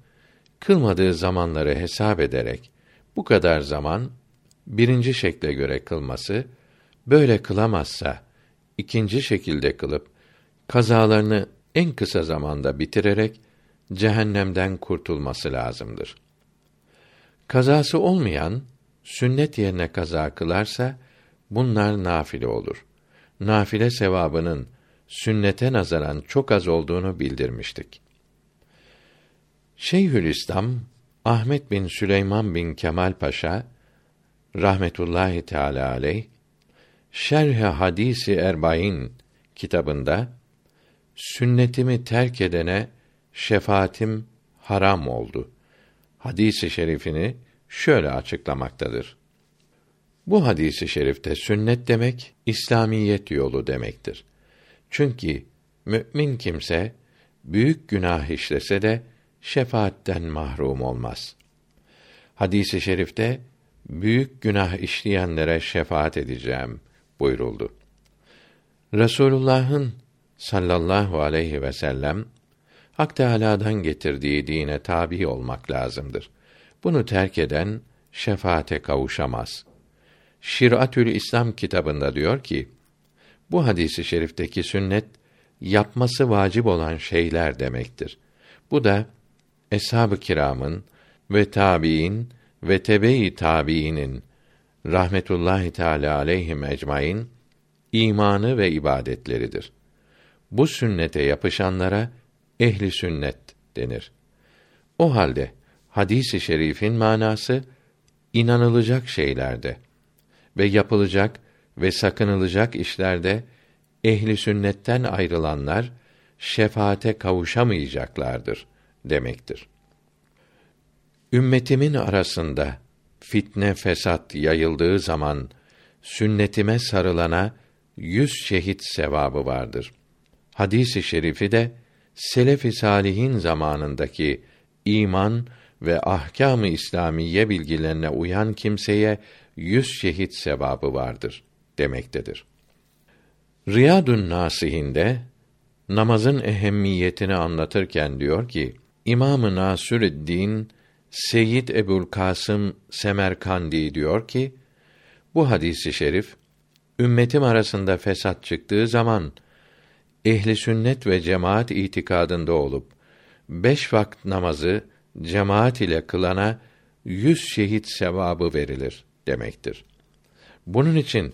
kılmadığı zamanları hesap ederek bu kadar zaman birinci şekle göre kılması, böyle kılamazsa ikinci şekilde kılıp kazalarını en kısa zamanda bitirerek cehennemden kurtulması lazımdır. Kazası olmayan sünnet yerine kaza kılarsa bunlar nafile olur. Nafile sevabının sünnete nazaran çok az olduğunu bildirmiştik. Şeyhülislam Ahmet bin Süleyman bin Kemal Paşa rahmetullahi teala aleyh Şerh Hadisi Erbain kitabında sünnetimi terk edene şefaatim haram oldu. Hadisi şerifini şöyle açıklamaktadır. Bu hadisi şerifte sünnet demek İslamiyet yolu demektir. Çünkü mümin kimse büyük günah işlese de şefaatten mahrum olmaz. Hadisi şerifte büyük günah işleyenlere şefaat edeceğim buyuruldu. Resulullah'ın sallallahu aleyhi ve sellem Hak Teâlâ'dan getirdiği dine tabi olmak lazımdır. Bunu terk eden şefaate kavuşamaz. Şiratül İslam kitabında diyor ki: Bu hadisi şerifteki sünnet yapması vacip olan şeyler demektir. Bu da eshab-ı kiramın ve tabiin ve tebe-i tabiinin rahmetullahi teala aleyhim ecmaîn imanı ve ibadetleridir. Bu sünnete yapışanlara ehli sünnet denir. O halde hadisi şerifin manası inanılacak şeylerde ve yapılacak ve sakınılacak işlerde ehli sünnetten ayrılanlar şefaate kavuşamayacaklardır demektir. Ümmetimin arasında fitne fesat yayıldığı zaman sünnetime sarılana yüz şehit sevabı vardır. Hadisi şerifi de selef-i salihin zamanındaki iman ve ahkâm-ı İslamiye bilgilerine uyan kimseye yüz şehit sevabı vardır demektedir. Riyadun Nasihinde namazın ehemmiyetini anlatırken diyor ki: İmam-ı Nasürüddin Seyyid Ebul Kasım Semerkandi diyor ki: Bu hadisi şerif ümmetim arasında fesat çıktığı zaman ehli sünnet ve cemaat itikadında olup beş vakit namazı cemaat ile kılana yüz şehit sevabı verilir demektir. Bunun için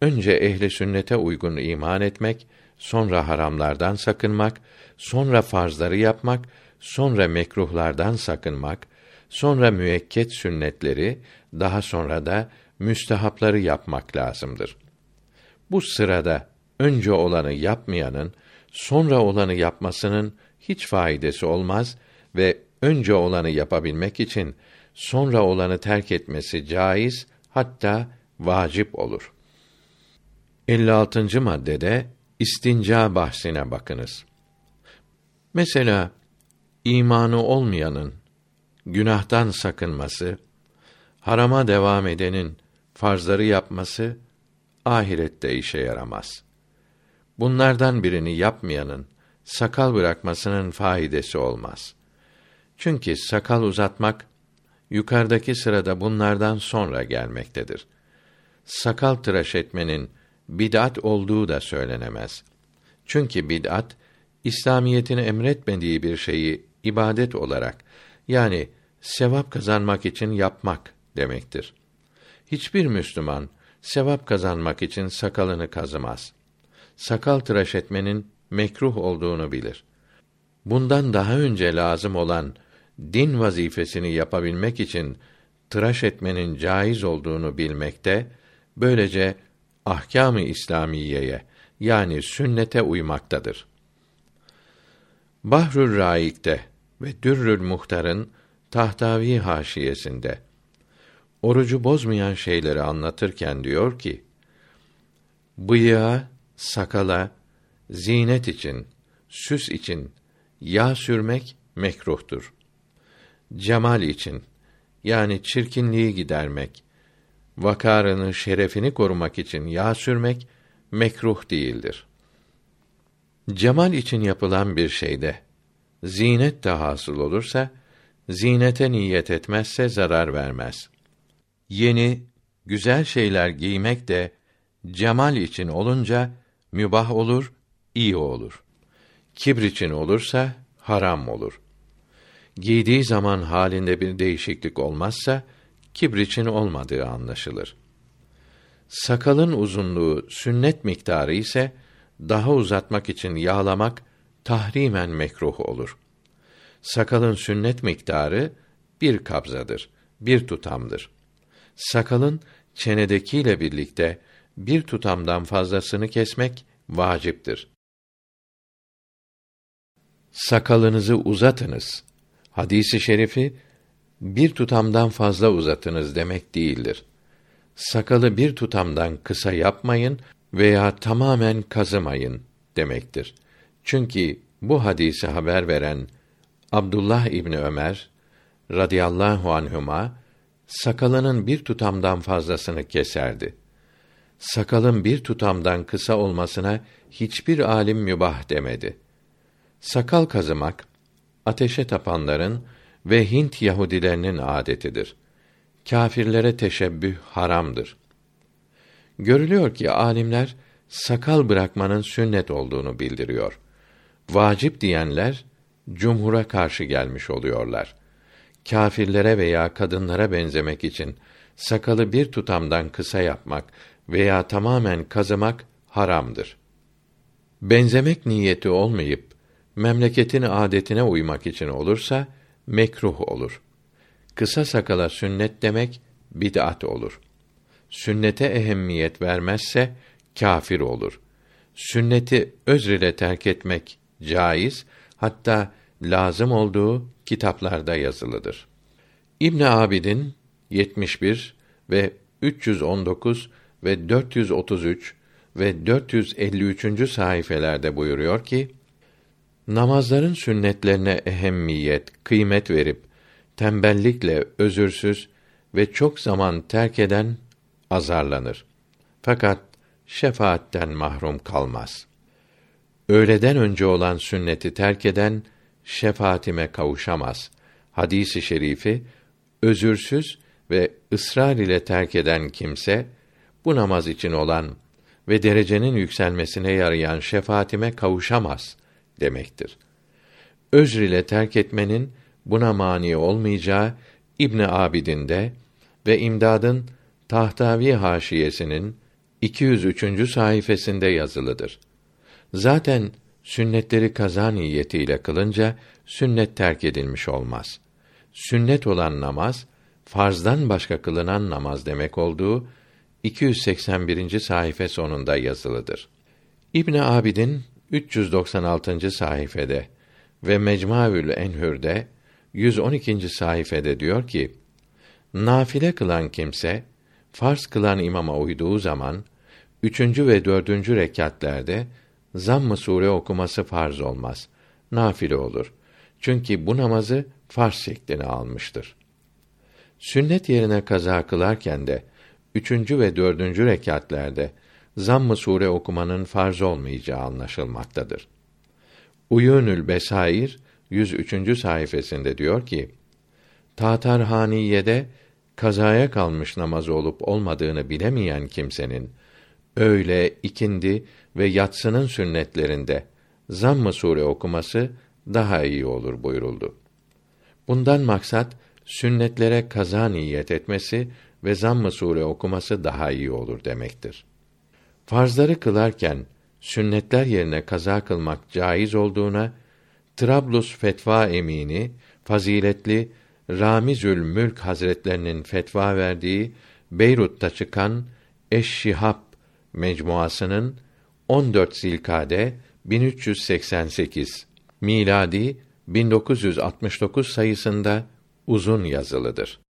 önce ehli sünnete uygun iman etmek, sonra haramlardan sakınmak, sonra farzları yapmak, sonra mekruhlardan sakınmak, sonra müekket sünnetleri, daha sonra da müstehapları yapmak lazımdır. Bu sırada önce olanı yapmayanın sonra olanı yapmasının hiç faydası olmaz ve önce olanı yapabilmek için sonra olanı terk etmesi caiz hatta vacip olur. 56. maddede istinca bahsine bakınız. Mesela imanı olmayanın günahtan sakınması, harama devam edenin farzları yapması ahirette işe yaramaz. Bunlardan birini yapmayanın sakal bırakmasının faidesi olmaz. Çünkü sakal uzatmak yukarıdaki sırada bunlardan sonra gelmektedir. Sakal tıraş etmenin bid'at olduğu da söylenemez. Çünkü bid'at İslamiyetin emretmediği bir şeyi ibadet olarak yani sevap kazanmak için yapmak demektir. Hiçbir Müslüman sevap kazanmak için sakalını kazımaz. Sakal tıraş etmenin mekruh olduğunu bilir. Bundan daha önce lazım olan din vazifesini yapabilmek için tıraş etmenin caiz olduğunu bilmekte, böylece ahkâm-ı İslamiyeye yani sünnete uymaktadır. Bahrül Raik'te ve Dürrül Muhtar'ın Tahtavi haşiyesinde orucu bozmayan şeyleri anlatırken diyor ki: Bıyığa, sakala, zinet için, süs için yağ sürmek mekruhtur. Cemal için yani çirkinliği gidermek, vakarını, şerefini korumak için yağ sürmek mekruh değildir. Cemal için yapılan bir şeyde zinet de hasıl olursa zinete niyet etmezse zarar vermez. Yeni güzel şeyler giymek de cemal için olunca mübah olur, iyi olur. Kibr için olursa haram olur. Giydiği zaman halinde bir değişiklik olmazsa kibr için olmadığı anlaşılır. Sakalın uzunluğu sünnet miktarı ise daha uzatmak için yağlamak tahrimen mekruh olur. Sakalın sünnet miktarı bir kabzadır, bir tutamdır. Sakalın çenedekiyle birlikte bir tutamdan fazlasını kesmek vaciptir. Sakalınızı uzatınız. Hadisi şerifi bir tutamdan fazla uzatınız demek değildir. Sakalı bir tutamdan kısa yapmayın veya tamamen kazımayın demektir. Çünkü bu hadisi haber veren Abdullah İbni Ömer radıyallahu anhuma sakalının bir tutamdan fazlasını keserdi. Sakalın bir tutamdan kısa olmasına hiçbir alim mübah demedi. Sakal kazımak ateşe tapanların ve Hint Yahudilerinin adetidir. Kâfirlere teşebbüh haramdır. Görülüyor ki alimler sakal bırakmanın sünnet olduğunu bildiriyor. Vacip diyenler cumhura karşı gelmiş oluyorlar. Kâfirlere veya kadınlara benzemek için sakalı bir tutamdan kısa yapmak veya tamamen kazımak haramdır. Benzemek niyeti olmayıp memleketin adetine uymak için olursa mekruh olur. Kısa sakala sünnet demek bid'at olur. sünnete ehemmiyet vermezse kâfir olur. Sünneti özr ile terk etmek caiz, hatta lazım olduğu kitaplarda yazılıdır. İbn Abidin 71 ve 319 ve 433 ve 453. sayfelerde buyuruyor ki: Namazların sünnetlerine ehemmiyet, kıymet verip tembellikle özürsüz ve çok zaman terk eden azarlanır. Fakat şefaatten mahrum kalmaz. Öğleden önce olan sünneti terk eden şefaatime kavuşamaz. Hadisi şerifi özürsüz ve ısrar ile terk eden kimse bu namaz için olan ve derecenin yükselmesine yarayan şefaatime kavuşamaz demektir. Özr ile terk etmenin buna mani olmayacağı İbn Abidin'de ve İmdad'ın Tahtavi haşiyesinin 203. sayfasında yazılıdır. Zaten sünnetleri kaza niyetiyle kılınca sünnet terk edilmiş olmaz. Sünnet olan namaz farzdan başka kılınan namaz demek olduğu 281. sayfa sonunda yazılıdır. İbn Abidin 396. sayfede ve Mecmuaül Enhür'de 112. sayfede diyor ki: Nafile kılan kimse farz kılan imama uyduğu zaman üçüncü ve dördüncü rekatlerde zamm-ı sure okuması farz olmaz. Nafile olur. Çünkü bu namazı farz şeklini almıştır. Sünnet yerine kaza kılarken de üçüncü ve dördüncü rekatlerde zamm-ı sure okumanın farz olmayacağı anlaşılmaktadır. Uyunül Besair 103. sayfasında diyor ki: Tatarhaniye'de kazaya kalmış namazı olup olmadığını bilemeyen kimsenin öğle, ikindi ve yatsının sünnetlerinde zamm-ı sure okuması daha iyi olur buyuruldu. Bundan maksat sünnetlere kaza niyet etmesi ve zamm-ı sure okuması daha iyi olur demektir. Farzları kılarken sünnetler yerine kaza kılmak caiz olduğuna Trablus fetva emini faziletli Ramizül Mülk Hazretlerinin fetva verdiği Beyrut'ta çıkan Eş-Şihab mecmuasının 14 Zilkade 1388 miladi 1969 sayısında uzun yazılıdır.